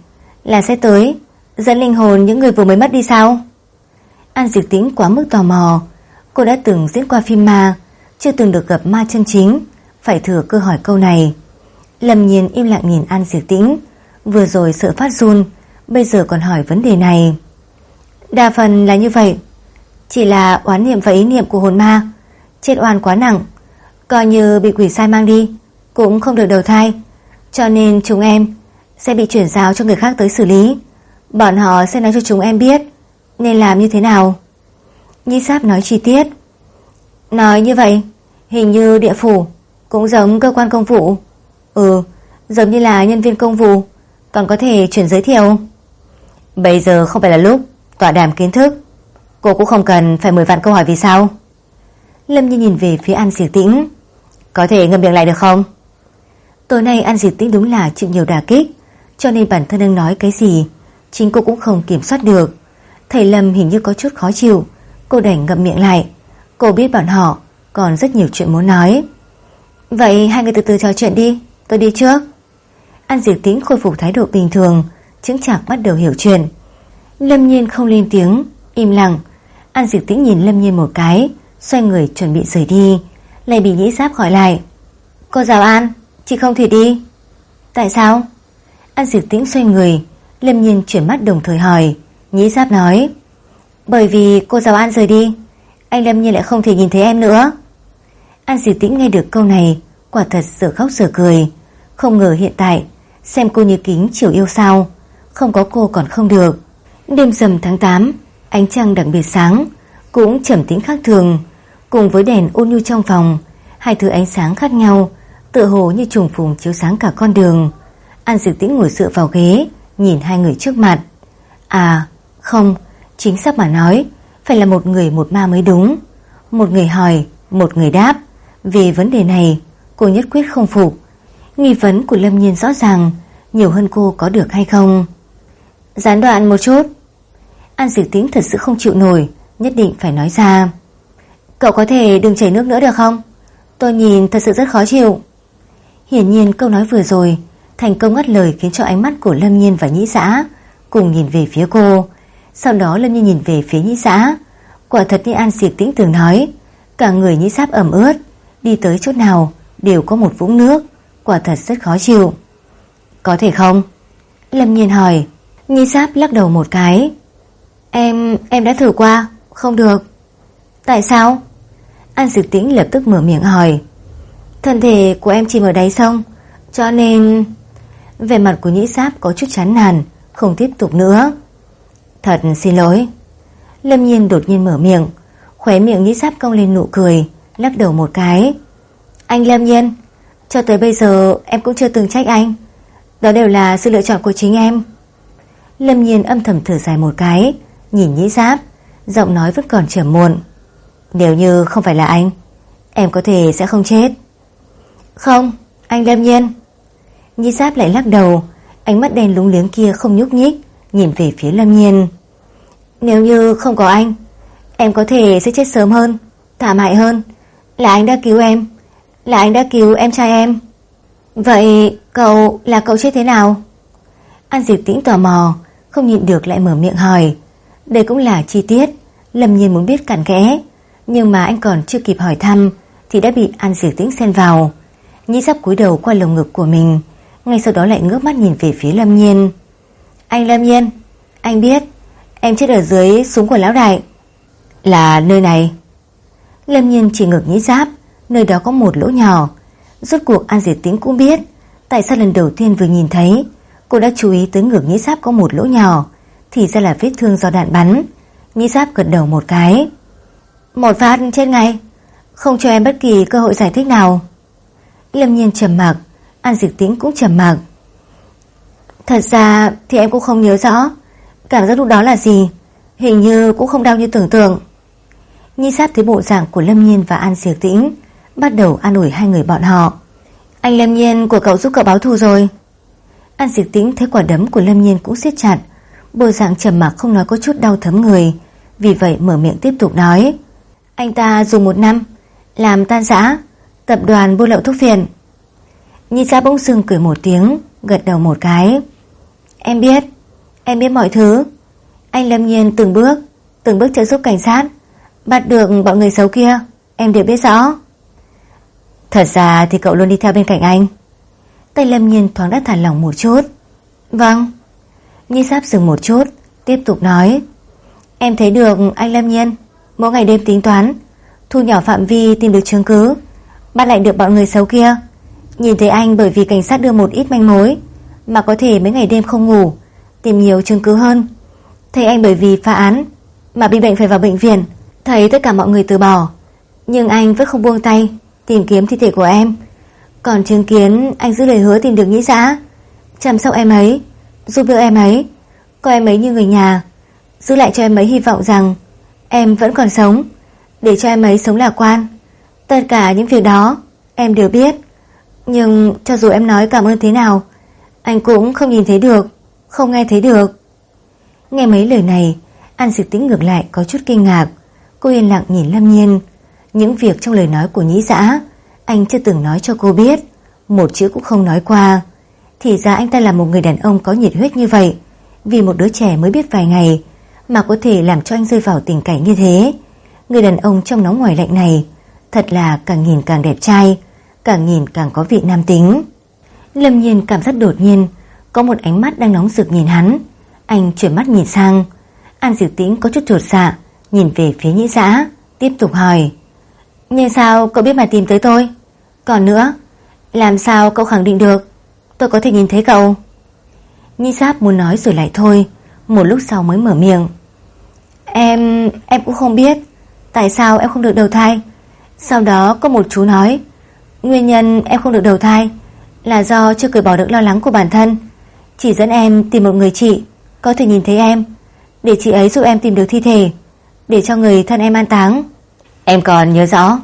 Là sẽ tới, Dẫn linh hồn những người vừa mới mất đi sao? An Diệp Tĩnh quá mức tò mò. Cô đã từng diễn qua phim ma, Chưa từng được gặp ma chân chính. Phải thừa cơ hỏi câu này. Lâm nhiên im lặng nhìn An Diệp Tĩnh. Vừa rồi sợ phát run, Bây giờ còn hỏi vấn đề này. Đa phần là như vậy. Chỉ là oán niệm và ý niệm của hồn ma. Chết oan quá nặng. Coi như bị quỷ sai mang đi, Cũng không được đầu thai. Cho nên chúng em sẽ bị chuyển giao cho người khác tới xử lý. Bọn họ sẽ nói cho chúng em biết Nên làm như thế nào. Nhi Sáp nói chi tiết. Nói như vậy, Hình như địa phủ Cũng giống cơ quan công vụ. Ừ giống như là nhân viên công vụ, Còn có thể chuyển giới thiệu. Bây giờ không phải là lúc Tọa đàm kiến thức. Cô cũng không cần phải 10 vạn câu hỏi vì sao. Lâm Nhiên nhìn về phía An Diệp Tĩnh. Có thể ngâm miệng lại được không? Tối nay An Diệp Tĩnh đúng là chịu nhiều đả kích, Cho nên bản thân đang nói cái gì, Chính cô cũng không kiểm soát được. Thầy Lâm hình như có chút khó chịu, Cô đành ngậm miệng lại. Cô biết bọn họ còn rất nhiều chuyện muốn nói. Vậy hai người từ từ trò chuyện đi, Tôi đi trước. An Diệp Tĩnh khôi phục thái độ bình thường Chứng chạc bắt đầu hiểu chuyện. Lâm Nhiên không lên tiếng, Im lặng. An Diệp Tĩnh nhìn Lâm Nhiên một cái, Xoay người chuẩn bị rời đi. Lại bị nhĩ giáp gọi lại. Cô giáo An, Chị không thể đi. Tại sao? An Diệp Tĩnh xoay người, Lâm Nhiên chuyển mắt đồng thời hỏi. Nhĩ giáp nói. Bởi vì cô giáo An rời đi, Anh Lâm Nhiên lại không thể nhìn thấy em nữa. An Diệp Tĩnh nghe được câu này, Quả thật sửa khóc sửa cười. Không ngờ hiện tại, Xem cô như kính chiều yêu sao, Không có cô còn không được. Đêm rằm tháng 8 Ánh trăng đặc biệt sáng, Cũng trầm tĩnh khác thường. Cùng với đèn ôn nhu trong phòng, Hai thứ ánh sáng khác nhau, Tựa hồ như trùng phùng chiếu sáng cả con đường. An Diệp Tĩnh ngồi dựa vào ghế, Nhìn hai người trước mặt. À không, Chính xác mà nói, Phải là một người một ma mới đúng. Một người hỏi, Một người đáp. Về vấn đề này, Cô nhất quyết không phục. Nghi vấn của Lâm Nhiên rõ ràng, Nhiều hơn cô có được hay không? Gián đoạn một chút. An Diệp Tĩnh thật sự không chịu nổi, Nhất định phải nói ra. Cậu có thể đừng chảy nước nữa được không? Tôi nhìn thật sự rất khó chịu. Hiển nhiên câu nói vừa rồi Thành công ngắt lời khiến cho ánh mắt của Lâm Nhiên và Nhĩ Giã Cùng nhìn về phía cô. Sau đó Lâm Nhiên nhìn về phía Nhĩ Giã. Quả thật như An Diệp Tĩnh từng nói, Cả người Nhĩ Sáp ẩm ướt, Đi tới chỗ nào đều có một vũng nước. Quả thật rất khó chịu. Có thể không? Lâm Nhiên hỏi. Nhĩ Sáp lắc đầu một cái. Em, em đã thử qua. Không được. Tại sao? An Dực Tĩnh lập tức mở miệng hỏi. Thân thể của em chìm ở đáy sông Cho nên Về mặt của Nhĩ Sáp có chút chán nản Không tiếp tục nữa. Thật xin lỗi. Lâm Nhiên đột nhiên mở miệng Khóe miệng Nhĩ Sáp cong lên nụ cười Lắc đầu một cái. Anh Lâm Nhiên Cho tới bây giờ em cũng chưa từng trách anh. Đó đều là sự lựa chọn của chính em. Lâm Nhiên âm thầm thở dài một cái. Nhìn nhĩ giáp Giọng nói vẫn còn trở muộn. Nếu như không phải là anh Em có thể sẽ không chết. Không, anh Lâm Nhiên. Nhĩ giáp lại lắc đầu Ánh mắt đen lúng liếng kia không nhúc nhích Nhìn về phía Lâm Nhiên. Nếu như không có anh Em có thể sẽ chết sớm hơn Thảm hại hơn. Là anh đã cứu em Là anh đã cứu em trai em. Vậy cậu là cậu chết thế nào? An Diệp Tĩnh tò mò Không nhịn được lại mở miệng hỏi. Đây cũng là chi tiết. Lâm nhiên muốn biết cặn kẽ, Nhưng mà anh còn chưa kịp hỏi thăm Thì đã bị An Diệp Tĩnh xen vào. Nhĩ sắp cúi đầu qua lồng ngực của mình, Ngay sau đó lại ngước mắt nhìn về phía Lâm Nhiên. Anh Lâm Nhiên, Anh biết, Em chết ở dưới súng của lão đại, Là nơi này. Lâm Nhiên chỉ ngược nhĩ giáp, Nơi đó có một lỗ nhỏ. Rốt cuộc An Diệp Tĩnh cũng biết, Tại sao lần đầu tiên vừa nhìn thấy, Cô đã chú ý tới ngược nhĩ giáp có một lỗ nhỏ. Thì ra là vết thương do đạn bắn. Mỹ giáp gật đầu một cái. Một phát chết ngay. Không cho em bất kỳ cơ hội giải thích nào. Lâm nhiên trầm mặc, An Dịch Tĩnh cũng trầm mặc. Thật ra thì em cũng không nhớ rõ, Cảm giác lúc đó là gì, Hình như cũng không đau như tưởng tượng. Nhi sát thấy bộ dạng của Lâm Nhiên và An Diệp Tĩnh, Bắt đầu an ủi hai người bọn họ. Anh Lâm Nhiên, của cậu giúp cậu báo thù rồi. An Diệp Tĩnh thấy quả đấm của Lâm Nhiên cũng siết chặt Bộ dạng trầm mặc không nói có chút đau thấm người, Vì vậy mở miệng tiếp tục nói. Anh ta dùng một năm, Làm tan giã, Tập đoàn buôn lậu thuốc phiện. Nhi ra bỗng sương cười một tiếng, Gật đầu một cái. Em biết Em biết mọi thứ. Anh Lâm Nhiên từng bước Từng bước trợ giúp cảnh sát, Bắt được bọn người xấu kia, Em đều biết rõ. Thật ra thì cậu luôn đi theo bên cạnh anh. Tay Lâm Nhiên thoáng đã thả lòng một chút. Vâng. Nhi Sáp dừng một chút, Tiếp tục nói. Em thấy được anh Lâm Nhiên, Mỗi ngày đêm tính toán, Thu nhỏ phạm vi tìm được chứng cứ, Bắt lại được bọn người xấu kia. Nhìn thấy anh bởi vì cảnh sát đưa một ít manh mối, Mà có thể mấy ngày đêm không ngủ, Tìm nhiều chứng cứ hơn. Thấy anh bởi vì phá án, Mà bị bệnh phải vào bệnh viện, Thấy tất cả mọi người từ bỏ, Nhưng anh vẫn không buông tay, Tìm kiếm thi thể của em. Còn chứng kiến anh giữ lời hứa tìm được nhĩ giã, Chăm sóc em ấy Giúp đỡ em ấy. Coi em ấy như người nhà, Giữ lại cho em ấy hy vọng rằng Em vẫn còn sống. Để cho em ấy sống lạc quan, Tất cả những việc đó Em đều biết. Nhưng cho dù em nói cảm ơn thế nào, Anh cũng không nhìn thấy được, Không nghe thấy được. Nghe mấy lời này, An Diệp Tĩnh ngược lại có chút kinh ngạc. Cô yên lặng nhìn Lâm Nhiên. Những việc trong lời nói của nhĩ dã Anh chưa từng nói cho cô biết. Một chữ cũng không nói qua. Thì ra anh ta là một người đàn ông có nhiệt huyết như vậy. Vì một đứa trẻ mới biết vài ngày Mà có thể làm cho anh rơi vào tình cảnh như thế. Người đàn ông trong nóng ngoài lạnh này Thật là càng nhìn càng đẹp trai, Càng nhìn càng có vị nam tính. Lâm nhiên cảm giác đột nhiên Có một ánh mắt đang nóng rực nhìn hắn. Anh chuyển mắt nhìn sang. An Diệu Tĩnh có chút trột dạ Nhìn về phía nhĩ giã, Tiếp tục hỏi. Nhưng sao cậu biết mà tìm tới tôi? Còn nữa, Làm sao cậu khẳng định được? Tôi có thể nhìn thấy cậu. Nhi giáp muốn nói rồi lại thôi. Một lúc sau mới mở miệng. Em, em cũng không biết. Tại sao em không được đầu thai? Sau đó có một chú nói. Nguyên nhân em không được đầu thai Là do chưa cởi bỏ được lo lắng của bản thân. Chỉ dẫn em tìm một người chị Có thể nhìn thấy em. Để chị ấy giúp em tìm được thi thể Để cho người thân em an táng. Em còn nhớ rõ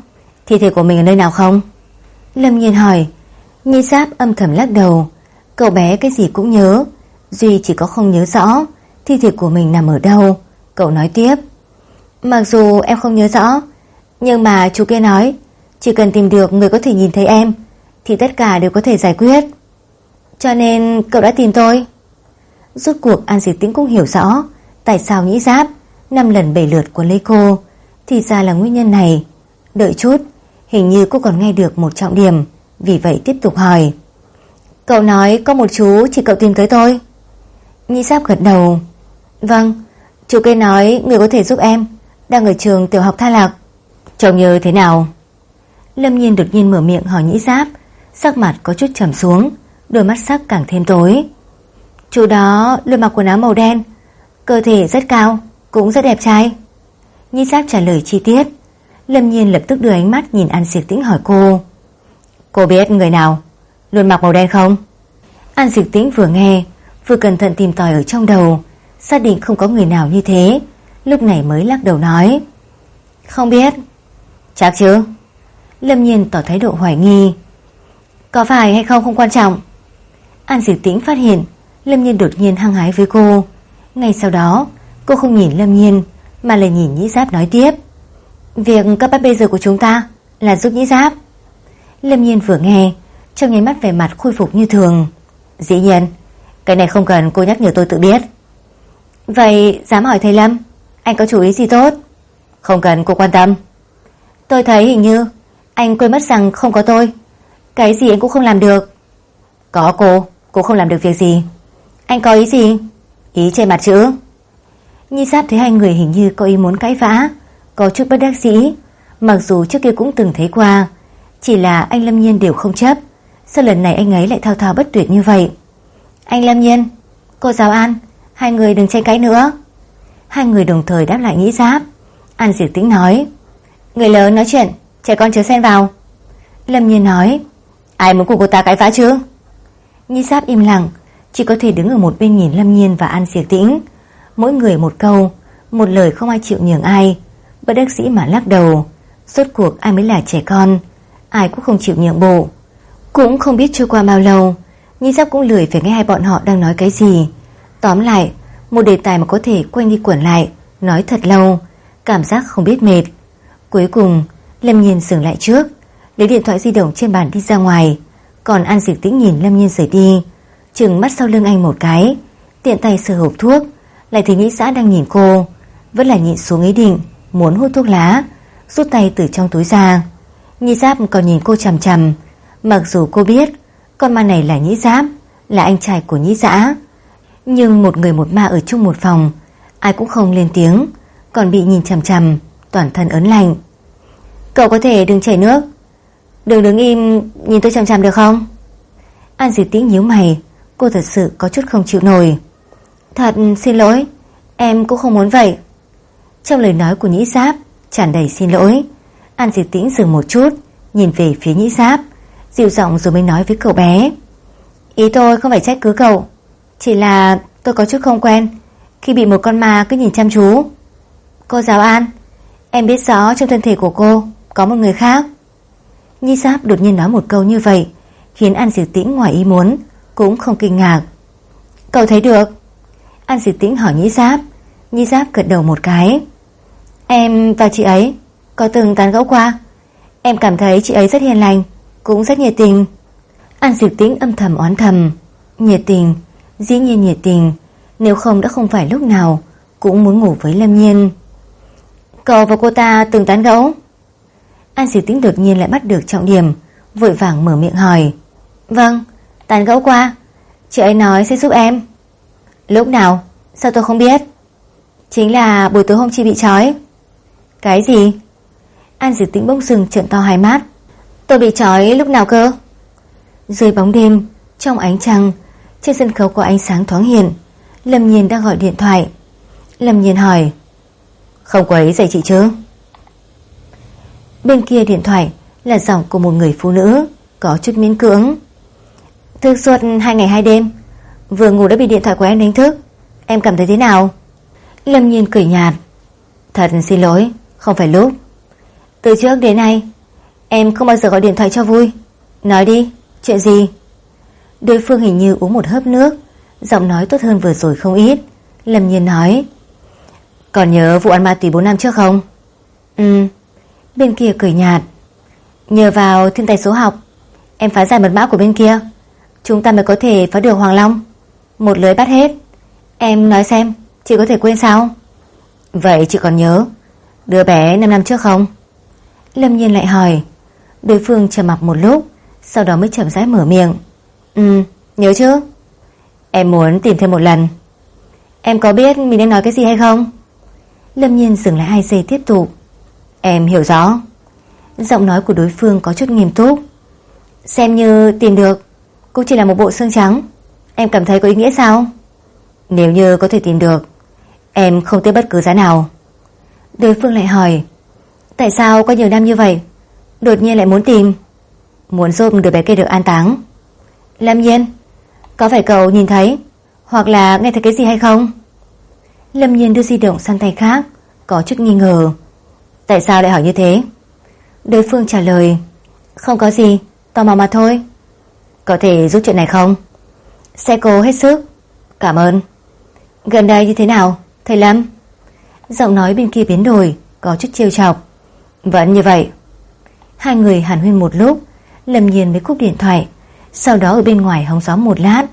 Thi thể của mình ở nơi nào không? Lâm nhiên hỏi. Nhi giáp âm thầm lắc đầu. Cậu bé cái gì cũng nhớ. Duy chỉ có không nhớ rõ. Thi thể của mình nằm ở đâu? Cậu nói tiếp. Mặc dù em không nhớ rõ, Nhưng mà chú kia nói, Chỉ cần tìm được người có thể nhìn thấy em, Thì tất cả đều có thể giải quyết. Cho nên cậu đã tìm tôi. Rốt cuộc An Diệp Tĩnh cũng hiểu rõ Tại sao nhĩ giáp, năm lần bảy lượt của lấy cô, Thì ra là nguyên nhân này. Đợi chút, Hình như cô còn nghe được một trọng điểm. Vì vậy tiếp tục hỏi Cậu nói có một chú chỉ cậu tìm tới tôi nhi giáp gật đầu Vâng Chú kia nói người có thể giúp em đang ở trường tiểu học Tha Lạc. Trông như thế nào? Lâm Nhiên đột nhiên mở miệng hỏi Nhĩ Giáp, sắc mặt có chút trầm xuống, đôi mắt sắc càng thêm tối. Chú đó luôn mặc quần áo màu đen, cơ thể rất cao, cũng rất đẹp trai. Nhĩ Giáp trả lời chi tiết. Lâm Nhiên lập tức đưa ánh mắt nhìn An Diệp Tĩnh hỏi cô. Cô biết người nào luôn mặc màu đen không? An dịch Tĩnh vừa nghe, vừa cẩn thận tìm tòi ở trong đầu, xác định không có người nào như thế, Lúc này mới lắc đầu nói Không biết. Chắc chứ Lâm nhiên tỏ thái độ hoài nghi. Có phải hay không không quan trọng. An dịch tĩnh phát hiện Lâm nhiên đột nhiên hăng hái với cô. Ngay sau đó cô không nhìn Lâm nhiên Mà lại nhìn Nhĩ Giáp nói tiếp Việc cấp bách bây giờ của chúng ta Là giúp Nhĩ Giáp. Lâm nhiên vừa nghe Trong nháy mắt về mặt khôi phục như thường. Dĩ nhiên Cái này không cần cô nhắc nhở tôi tự biết. Vậy dám hỏi thầy Lâm anh có chú ý gì tốt? Không cần cô quan tâm. Tôi thấy hình như Anh quên mất rằng không có tôi. Cái gì anh cũng không làm được. Có cô, cô không làm được việc gì. Anh có ý gì? Ý trên mặt chữ Nhi Giáp thấy hai người hình như có ý muốn cãi vã Có chút bất đắc dĩ Mặc dù trước kia cũng từng thấy qua chỉ là anh Lâm Nhiên đều không chấp. Sao lần này anh ấy lại thao thao bất tuyệt như vậy? Anh Lâm Nhiên, Cô giáo An, Hai người đừng tranh cãi nữa. Hai người đồng thời đáp lại nghĩ giáp. An diệt tĩnh nói, Người lớn nói chuyện, Trẻ con chớ xen vào. Lâm nhiên nói, Ai muốn cùng cô ta cãi vã chứ? Nhi giáp im lặng, Chỉ có thể đứng ở một bên nhìn Lâm nhiên và An diệt tĩnh. Mỗi người một câu, Một lời không ai chịu nhường ai. Bất đắc sĩ mà lắc đầu, Rốt cuộc ai mới là trẻ con? Ai cũng không chịu nhượng bộ. Cũng không biết trôi qua bao lâu, Nhi giáp cũng lười phải nghe hai bọn họ đang nói cái gì. Tóm lại, một đề tài mà có thể quanh đi quẩn lại, Nói thật lâu, Cảm giác không biết mệt. Cuối cùng, Lâm Nhiên dừng lại trước, Lấy điện thoại di động trên bàn đi ra ngoài. Còn An Dịch Tĩnh nhìn Lâm Nhiên rời đi, Trừng mắt sau lưng anh một cái, Tiện tay sờ hộp thuốc, Lại thấy nghĩ xã đang nhìn cô, Vẫn là nhịn xuống ý định, Muốn hút thuốc lá, Rút tay từ trong túi ra. Nhĩ Giáp còn nhìn cô chằm chằm. Mặc dù cô biết, Con ma này là Nhĩ Giáp, Là anh trai của Nhĩ Giã. Nhưng một người một ma ở chung một phòng, Ai cũng không lên tiếng, Còn bị nhìn chằm chằm, Toàn thân ớn lạnh. Cậu có thể đừng chảy nước. Đừng đứng im, nhìn tôi chằm chằm được không? An diệt tĩnh nhíu mày, Cô thật sự có chút không chịu nổi. Thật xin lỗi, Em cũng không muốn vậy. Trong lời nói của Nhĩ Giáp, tràn đầy xin lỗi An Diệp tĩnh dừng một chút, Nhìn về phía Nhĩ Giáp, Dịu giọng rồi mới nói với cậu bé. Ý tôi không phải trách cứ cậu, chỉ là tôi có chút không quen. Khi bị một con ma cứ nhìn chăm chú. Cô giáo An, Em biết rõ trong thân thể của cô Có một người khác. Nhi Giáp đột nhiên nói một câu như vậy, Khiến An Diệp Tĩnh ngoài ý muốn, Cũng không kinh ngạc. Cậu thấy được? An Diệp Tĩnh hỏi Nhi Giáp. Nhi Giáp gật đầu một cái. Em và chị ấy có từng tán gẫu qua. Em cảm thấy chị ấy rất hiền lành Cũng rất nhiệt tình. An Diệp Tĩnh âm thầm oán thầm Nhiệt tình, dĩ nhiên nhiệt tình Nếu không đã không phải lúc nào Cũng muốn ngủ với Lâm Nhiên. Cậu và cô ta từng tán gẫu? An Diệp Tĩnh đột nhiên lại bắt được trọng điểm Vội vàng mở miệng hỏi. Vâng, tán gẫu qua. Chị ấy nói sẽ giúp em. Lúc nào? Sao tôi không biết? Chính là buổi tối hôm chị bị trói. Cái gì? An Diệp Tĩnh bỗng dừng trợn to hai mắt. Tôi bị trói lúc nào cơ? Dưới bóng đêm, Trong ánh trăng, Trên sân khấu có ánh sáng thoáng hiện, Lâm Nhiên đang gọi điện thoại. Lâm Nhiên hỏi, Không quấy dạy chị chứ? Bên kia điện thoại Là giọng của một người phụ nữ, Có chút miễn cưỡng. Thức suốt hai ngày hai đêm, Vừa ngủ đã bị điện thoại của em đánh thức. Em cảm thấy thế nào? Lâm Nhiên cười nhạt, Thật xin lỗi, Không phải lúc. Từ trước đến nay, Em không bao giờ gọi điện thoại cho vui. Nói đi, Chuyện gì? Đối phương hình như uống một hớp nước, Giọng nói tốt hơn vừa rồi không ít Lâm Nhiên nói. Còn nhớ vụ ăn ma túy 4 năm trước không? Ừ Bên kia cười nhạt. Nhờ vào thiên tài số học, Em phá giải mật mã của bên kia. Chúng ta mới có thể phá được Hoàng Long. Một lưới bắt hết. Em nói xem, Chị có thể quên sao? Vậy chị còn nhớ, Đứa bé 5 năm trước không? Lâm Nhiên lại hỏi. Đối phương trầm mặc một lúc, Sau đó mới chậm rãi mở miệng. Ừ nhớ chứ? Em muốn tìm thêm một lần. Em có biết mình đang nói cái gì hay không? Lâm Nhiên dừng lại hai giây tiếp tục. Em hiểu rõ. Giọng nói của đối phương có chút nghiêm túc. Xem như tìm được. Cũng chỉ là một bộ xương trắng. Em cảm thấy có ý nghĩa sao? Nếu như có thể tìm được, Em không tiếc bất cứ giá nào. Đối phương lại hỏi. Tại sao có nhiều năm như vậy? Đột nhiên lại muốn tìm. Muốn giúp đứa bé kia được an táng. Lâm Nhiên Có phải cậu nhìn thấy Hoặc là nghe thấy cái gì hay không? Lâm Nhiên đưa di động sang tay khác Có chút nghi ngờ. Tại sao lại hỏi như thế? Đối phương trả lời Không có gì, tò mò mà thôi. Có thể giúp chuyện này không? Sẽ cố hết sức. Cảm ơn. Gần đây như thế nào, thầy Lâm? Giọng nói bên kia biến đổi Có chút trêu chọc. Vẫn như vậy, Hai người hàn huyên một lúc, Lâm nhiên mới cúp điện thoại, Sau đó ở bên ngoài hóng gió một lát.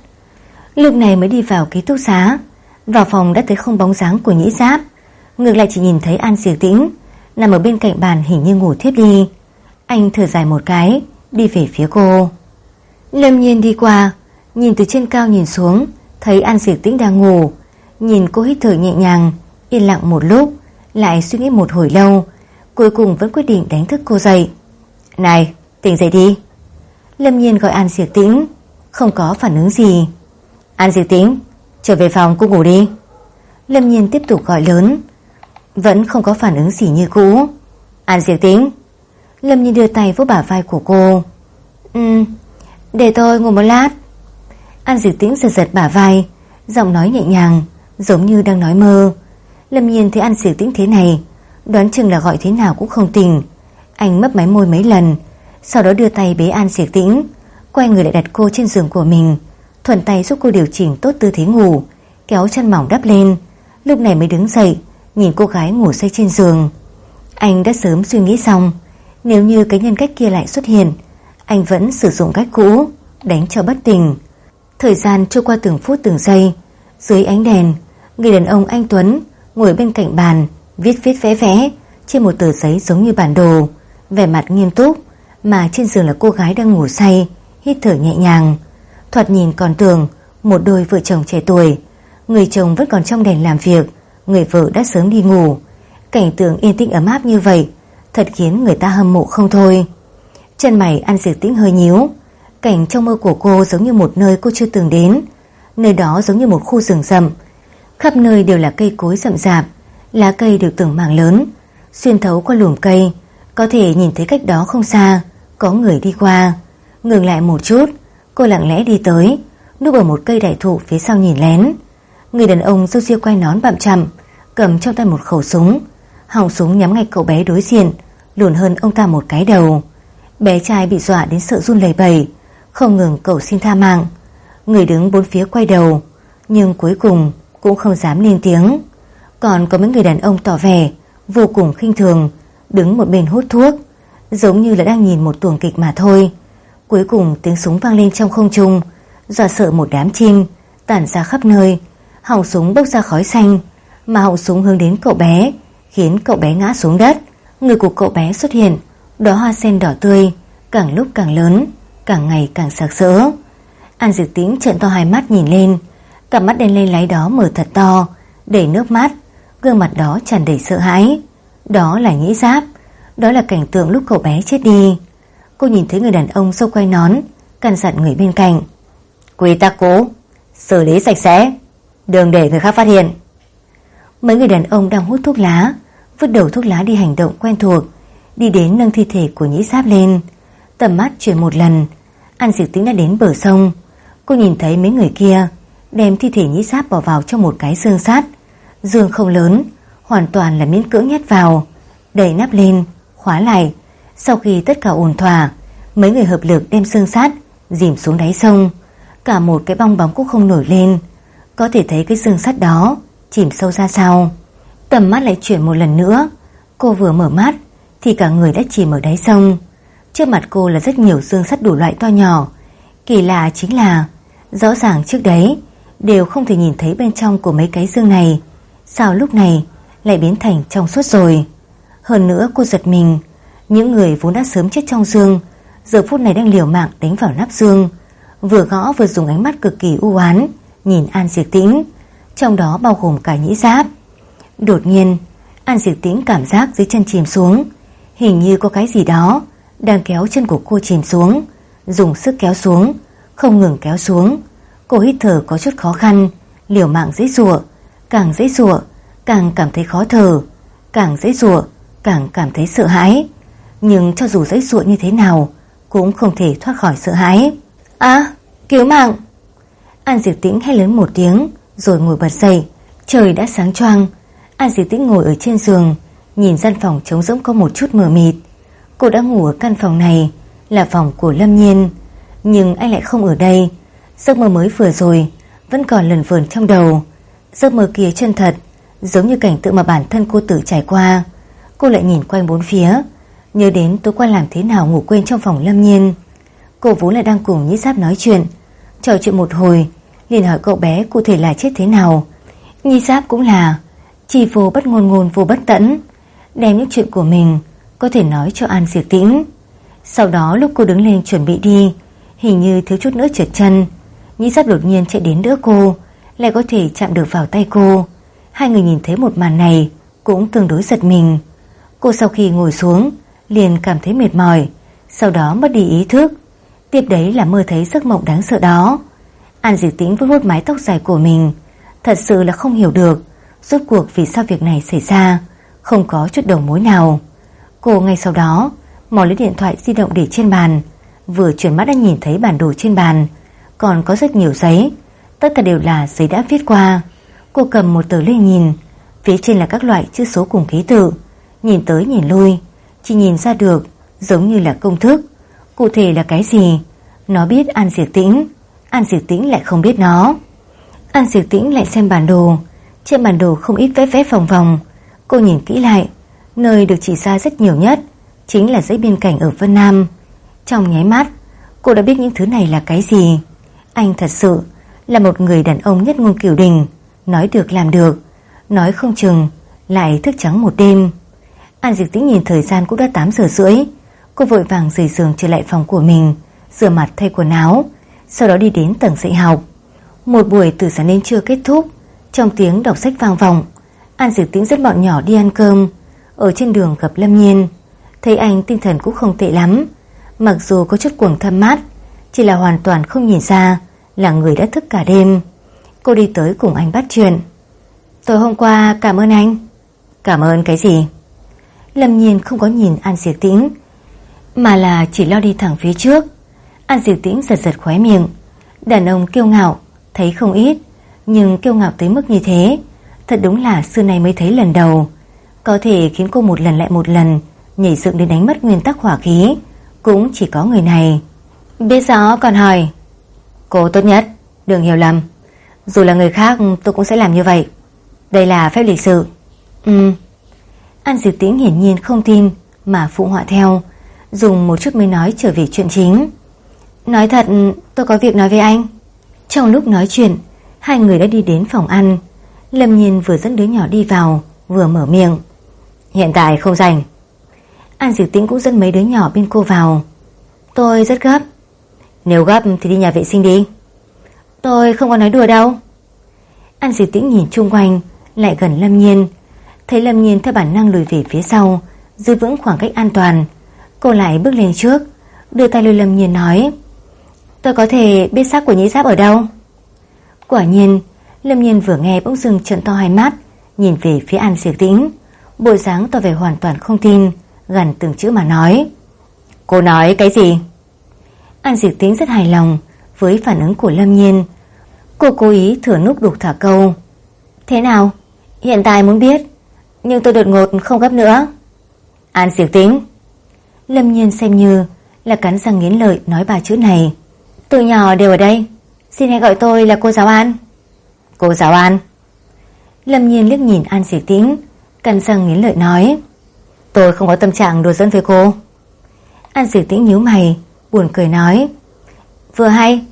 Lúc này mới đi vào ký túc xá, Vào phòng đã thấy không bóng dáng của nhĩ giáp, Ngược lại chỉ nhìn thấy An Diệp Tĩnh, Nằm ở bên cạnh bàn hình như ngủ thiếp đi. Anh thở dài một cái, Đi về phía cô. Lâm nhiên đi qua, Nhìn từ trên cao nhìn xuống, Thấy An Diệp Tĩnh đang ngủ, Nhìn cô hít thở nhẹ nhàng, Yên lặng một lúc, Lại suy nghĩ một hồi lâu Cuối cùng vẫn quyết định đánh thức cô dậy. Này, tỉnh dậy đi. Lâm nhiên gọi An Diệp Tĩnh, Không có phản ứng gì. An Diệp Tĩnh, trở về phòng cô ngủ đi. Lâm nhiên tiếp tục gọi lớn. Vẫn không có phản ứng gì như cũ. An Diệp Tĩnh, Lâm nhiên đưa tay vô bả vai của cô. Ừ Để tôi ngủ một lát. An Diệp Tĩnh giật giật bả vai, Giọng nói nhẹ nhàng, Giống như đang nói mơ. Lâm Nhiên thấy An Diệp Tĩnh thế này Đoán chừng là gọi thế nào cũng không tình. Anh mấp máy môi mấy lần, Sau đó đưa tay bế An Diệp Tĩnh, Quay người lại đặt cô trên giường của mình Thuần tay giúp cô điều chỉnh tốt tư thế ngủ, Kéo chân mỏng đắp lên, Lúc này mới đứng dậy, Nhìn cô gái ngủ say trên giường. Anh đã sớm suy nghĩ xong, Nếu như cái nhân cách kia lại xuất hiện, Anh vẫn sử dụng cách cũ, Đánh cho bất tình. Thời gian trôi qua từng phút từng giây, Dưới ánh đèn, Người đàn ông anh Tuấn ngồi bên cạnh bàn Viết viết vẽ vẽ Trên một tờ giấy giống như bản đồ Vẻ mặt nghiêm túc, Mà trên giường là cô gái đang ngủ say, Hít thở nhẹ nhàng Thoạt nhìn còn tường một đôi vợ chồng trẻ tuổi, Người chồng vẫn còn trong đèn làm việc, người vợ đã sớm đi ngủ. Cảnh tượng yên tĩnh ấm áp như vậy, thật khiến người ta hâm mộ không thôi. Chân mày ăn diệt tĩnh hơi nhíu. Cảnh trong mơ của cô giống như một nơi cô chưa từng đến. Nơi đó giống như một khu rừng rậm. Khắp nơi đều là cây cối rậm rạp. Lá cây đều từng mảng lớn. Xuyên thấu qua lùm cây. Có thể nhìn thấy cách đó không xa. Có người đi qua. Ngừng lại một chút. Cô lặng lẽ đi tới. Núp ở một cây đại thụ phía sau nhìn lén. Người đàn ông râu ria quay nón bạm chậm, cầm trong tay một khẩu súng. Hòng súng nhắm ngay cậu bé đối diện Lùn hơn ông ta một cái đầu Bé trai bị dọa đến sợ run lẩy bẩy, Không ngừng cầu xin tha mạng Người đứng bốn phía quay đầu, Nhưng cuối cùng cũng không dám lên tiếng còn có mấy người đàn ông tỏ vẻ Vô cùng khinh thường, Đứng một bên hút thuốc, Giống như là đang nhìn một tuồng kịch mà thôi. Cuối cùng tiếng súng vang lên trong không trung, Dọa sợ một đám chim, Tản ra khắp nơi, Họng súng bốc ra khói xanh, Mà họng súng hướng đến cậu bé, Khiến cậu bé ngã xuống đất. Người của cậu bé xuất hiện Đó hoa sen đỏ tươi, Càng lúc càng lớn, Càng ngày càng sạc sỡ. An Diệp Tĩnh trợn to hai mắt nhìn lên, Cặp mắt đen lên láy đó mở thật to, Đầy nước mắt. Gương mặt đó tràn đầy sợ hãi. Đó là nhĩ giáp. Đó là cảnh tượng lúc cậu bé chết đi. Cô nhìn thấy người đàn ông sâu quay nón, Căn dặn người bên cạnh. Quy tắc cố. Xử lý sạch sẽ. Đừng để người khác phát hiện. Mấy người đàn ông đang hút thuốc lá, Vứt đầu thuốc lá đi hành động quen thuộc, Đi đến nâng thi thể của nhĩ giáp lên. Tầm mắt chuyển một lần. An diệt tính đã đến bờ sông. Cô nhìn thấy mấy người kia, Đem thi thể nhĩ giáp bỏ vào trong một cái xương sát Dương không lớn Hoàn toàn là miễn cưỡng nhét vào Đẩy nắp lên, khóa lại. Sau khi tất cả ổn thỏa Mấy người hợp lực đem xương sát Dìm xuống đáy sông. Cả một cái bong bóng cũng không nổi lên. Có thể thấy cái xương sắt đó Chìm sâu ra sao. Tầm mắt lại chuyển một lần nữa. Cô vừa mở mắt Thì cả người đã chìm ở đáy sông. Trước mặt cô là rất nhiều xương sắt đủ loại to nhỏ. Kỳ lạ chính là Rõ ràng trước đấy Đều không thể nhìn thấy bên trong của mấy cái xương này. Sao lúc này Lại biến thành trong suốt rồi? Hơn nữa cô giật mình, Những người vốn đã sớm chết trong xương, Giờ phút này đang liều mạng đánh vào nắp xương, Vừa gõ vừa dùng ánh mắt cực kỳ u oán, Nhìn An Diệt Tĩnh, Trong đó bao gồm cả nhĩ giáp. Đột nhiên, An Diệt Tĩnh cảm giác dưới chân chìm xuống, Hình như có cái gì đó Đang kéo chân của cô chìm xuống, Dùng sức kéo xuống, Không ngừng kéo xuống. Cô hít thở có chút khó khăn, Liều mạng dễ dụa Càng dễ dụa, càng cảm thấy khó thở, Càng dễ dụa, càng cảm thấy sợ hãi. Nhưng cho dù dễ dụa như thế nào, Cũng không thể thoát khỏi sợ hãi. À cứu mạng! An Diệp Tĩnh hay lớn một tiếng, Rồi ngồi bật dậy. Trời đã sáng choang. An Diệp Tĩnh ngồi ở trên giường, Nhìn gian phòng trống rỗng có một chút mờ mịt. Cô đã ngủ ở căn phòng này, Là phòng của Lâm Nhiên. Nhưng anh lại không ở đây. Giấc mơ mới vừa rồi, Vẫn còn lần vườn trong đầu. Giấc mơ kia chân thật, Giống như cảnh tượng mà bản thân cô tự trải qua. Cô lại nhìn quanh bốn phía, Nhớ đến tối qua làm thế nào ngủ quên trong phòng Lâm Nhiên. Cô vốn lại đang cùng Nhĩ Giáp nói chuyện, Trò chuyện một hồi, liền hỏi cậu bé cụ thể là chết thế nào. Nhi Giáp cũng là, Chỉ vô bất ngôn ngôn, vô bất tẫn Đem những chuyện của mình Có thể nói cho An Diệp Tĩnh. Sau đó lúc cô đứng lên chuẩn bị đi, Hình như thiếu chút nữa trượt chân, Nhĩ Giáp đột nhiên chạy đến đỡ cô lại có thể chạm được vào tay cô. Hai người nhìn thấy một màn này Cũng tương đối giật mình. Cô sau khi ngồi xuống, Liền cảm thấy mệt mỏi, Sau đó mất đi ý thức. Tiếp đấy là mơ thấy giấc mộng đáng sợ đó. An Diệp Tĩnh vuốt vuốt mái tóc dài của mình, Thật sự là không hiểu được Rốt cuộc vì sao việc này xảy ra, Không có chút đầu mối nào. Cô ngay sau đó, Mò lấy điện thoại di động để trên bàn, Vừa chuyển mắt đã nhìn thấy bản đồ trên bàn, Còn có rất nhiều giấy Tất cả đều là giấy đã viết qua. Cô cầm một tờ lên nhìn, Phía trên là các loại chữ số cùng ký tự. Nhìn tới, nhìn lui, Chỉ nhìn ra được, giống như là công thức. Cụ thể là cái gì? Nó biết An Diệp Tĩnh, An Diệp Tĩnh lại không biết nó. An Diệp Tĩnh lại xem bản đồ. Trên bản đồ không ít vết vết vòng vòng. Cô nhìn kỹ lại, Nơi được chỉ ra rất nhiều nhất Chính là dãy biên cảnh ở Vân Nam. Trong nháy mắt, Cô đã biết những thứ này là cái gì. Anh thật sự là một người đàn ông nhất ngôn kiểu đình. Nói được, làm được. Nói không chừng, Lại thức trắng một đêm. An Dịch Tĩnh nhìn thời gian cũng đã 8 giờ rưỡi. Cô vội vàng rời giường trở lại phòng của mình, Rửa mặt, thay quần áo, Sau đó đi đến tầng dạy học. Một buổi từ sáng đến trưa kết thúc, Trong tiếng đọc sách vang vọng, An Dịch Tĩnh dẫn bọn nhỏ đi ăn cơm. Ở trên đường gặp Lâm Nhiên, Thấy anh tinh thần cũng không tệ lắm. Mặc dù có chút cuồng thâm mát, Chỉ là hoàn toàn không nhìn ra là người đã thức cả đêm. Cô đi tới cùng anh bắt chuyện. Tối hôm qua, cảm ơn anh. Cảm ơn cái gì? Lâm Nhiên không có nhìn An Diệp Tĩnh, Mà là chỉ lo đi thẳng phía trước. An Diệp Tĩnh giật giật khóe miệng. Đàn ông kiêu ngạo, Thấy không ít, Nhưng kiêu ngạo tới mức như thế, Thật đúng là xưa nay mới thấy lần đầu. Có thể khiến cô một lần lại một lần, Nhảy dựng đến đánh mất nguyên tắc hỏa khí. Cũng chỉ có người này. Biết rõ, còn hỏi. Cô tốt nhất, đừng hiểu lầm. Dù là người khác, tôi cũng sẽ làm như vậy. Đây là phép lịch sự. Ừ. An Diệp Tĩnh hiển nhiên không tin, Mà phụ họa theo, Dùng một chút mới nói trở về chuyện chính. Nói thật, tôi có việc nói với anh. Trong lúc nói chuyện, Hai người đã đi đến phòng ăn. Lâm Nhiên vừa dẫn đứa nhỏ đi vào, Vừa mở miệng. Hiện tại không rảnh. An Diệp Tĩnh cũng dẫn mấy đứa nhỏ bên cô vào. Tôi rất gấp. Nếu gấp thì đi nhà vệ sinh đi. Tôi không có nói đùa đâu. An dì Tĩnh nhìn chung quanh, Lại gần Lâm Nhiên. Thấy Lâm Nhiên theo bản năng lùi về phía sau, Giữ vững khoảng cách an toàn. Cô lại bước lên trước, Đưa tay lôi Lâm Nhiên nói, Tôi có thể biết xác của nhĩ giáp ở đâu? Quả nhiên, Lâm Nhiên vừa nghe bỗng dưng trợn to hai mắt, Nhìn về phía An Diệp Tĩnh. Bộ dáng tỏ vẻ hoàn toàn không tin, Gần từng chữ mà nói, Cô nói cái gì? An Diệp Tĩnh rất hài lòng Với phản ứng của Lâm Nhiên. Cô cố ý thừa nút đục thả câu. Thế nào? Hiện tại muốn biết, Nhưng tôi đột ngột không gấp nữa. An Diệp Tĩnh. Lâm Nhiên xem như là cắn răng nghiến lợi nói ba chữ này. Từ nhỏ đều ở đây, Xin hãy gọi tôi là cô giáo An. Cô giáo An. Lâm Nhiên liếc nhìn An Diệp Tĩnh, Cắn răng nghiến lợi nói, Tôi không có tâm trạng đùa dẫn với cô. An Diệp Tĩnh nhíu mày Buồn cười nói. Vừa hay,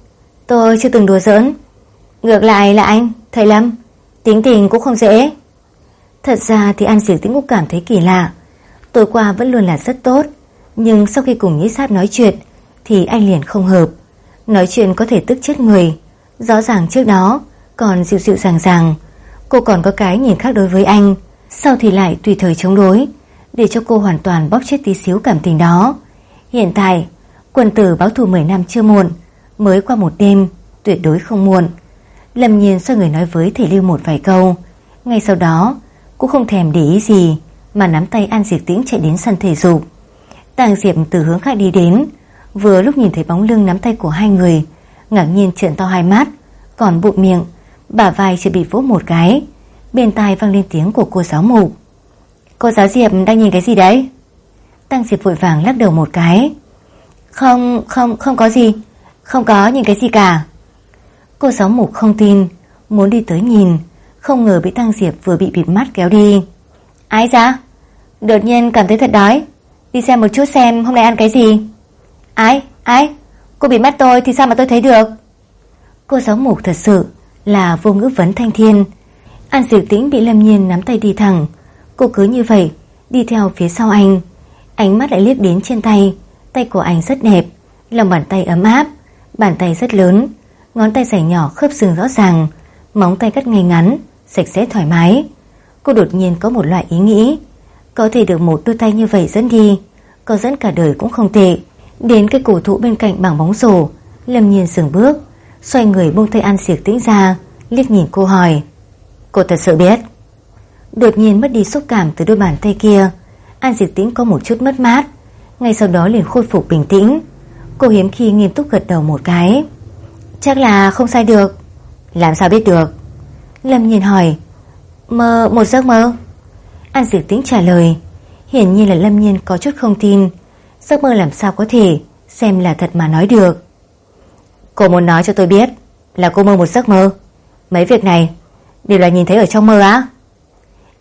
tôi chưa từng đùa giỡn. Ngược lại là anh, Thầy Lâm, Tính tình cũng không dễ. Thật ra thì An Diệp Tĩnh cũng cảm thấy kỳ lạ. Tối qua vẫn luôn là rất tốt, Nhưng sau khi cùng Nhĩ Sát nói chuyện, Thì anh liền không hợp. Nói chuyện có thể tức chết người. Rõ ràng trước đó, Còn dịu dịu dàng dàng. Cô còn có cái nhìn khác đối với anh. Sau thì lại tùy thời chống đối, Để cho cô hoàn toàn bóp chết tí xíu cảm tình đó. Hiện tại Quần tử báo thù 10 năm chưa muộn, Mới qua một đêm, Tuyệt đối không muộn. Lâm nhiên xoay người nói với thể lưu một vài câu. Ngay sau đó, Cũng không thèm để ý gì, Mà nắm tay An Diệp Tĩnh chạy đến sân thể dục. Tàng Diệp từ hướng khác đi đến, Vừa lúc nhìn thấy bóng lưng nắm tay của hai người, Ngạc nhiên trợn to hai mắt, Còn bụng miệng, Bả vai chỉ bị vỗ một cái, Bên tai vang lên tiếng của cô giáo mục. Cô giáo Diệp đang nhìn cái gì đấy? Tăng Diệp vội vàng lắc đầu một cái. Không, không, không có gì. Không có nhìn cái gì cả. Cô giáo mục không tin Muốn đi tới nhìn Không ngờ bị Tăng Diệp vừa bị bịt mắt kéo đi. Ái ra Đột nhiên cảm thấy thật đói. Đi xem một chút xem hôm nay ăn cái gì. Ái, ái Cô bị mắt tôi thì sao mà tôi thấy được? Cô giáo mục thật sự là vô ngữ vấn thanh thiên. An diệu tĩnh bị lâm nhiên nắm tay đi thẳng. Cô cứ như vậy Đi theo phía sau anh. Ánh mắt lại liếc đến trên tay. Tay của anh rất đẹp, Lòng bàn tay ấm áp, Bàn tay rất lớn, Ngón tay dài nhỏ khớp xương rõ ràng, Móng tay cắt ngay ngắn, Sạch sẽ thoải mái. Cô đột nhiên có một loại ý nghĩ, Có thể được một đôi tay như vậy dẫn đi, Có dẫn cả đời cũng không tệ. Đến cái cổ thụ bên cạnh bảng bóng rổ, Lâm nhiên dừng bước, Xoay người buông tay An Diệp Tĩnh ra, liếc nhìn cô hỏi, Cô thật sự biết? Đột nhiên mất đi xúc cảm từ đôi bàn tay kia, An Diệp Tĩnh có một chút mất mát. Ngay sau đó liền khôi phục bình tĩnh. Cô hiếm khi nghiêm túc gật đầu một cái. Chắc là không sai được. Làm sao biết được? Lâm nhìn hỏi. Mơ, một giấc mơ? An Diệp Tĩnh trả lời. Hiển nhiên là Lâm Nhiên có chút không tin. Giấc mơ làm sao có thể Xem là thật mà nói được. Cô muốn nói cho tôi biết Là cô mơ một giấc mơ. Mấy việc này đều là nhìn thấy ở trong mơ á.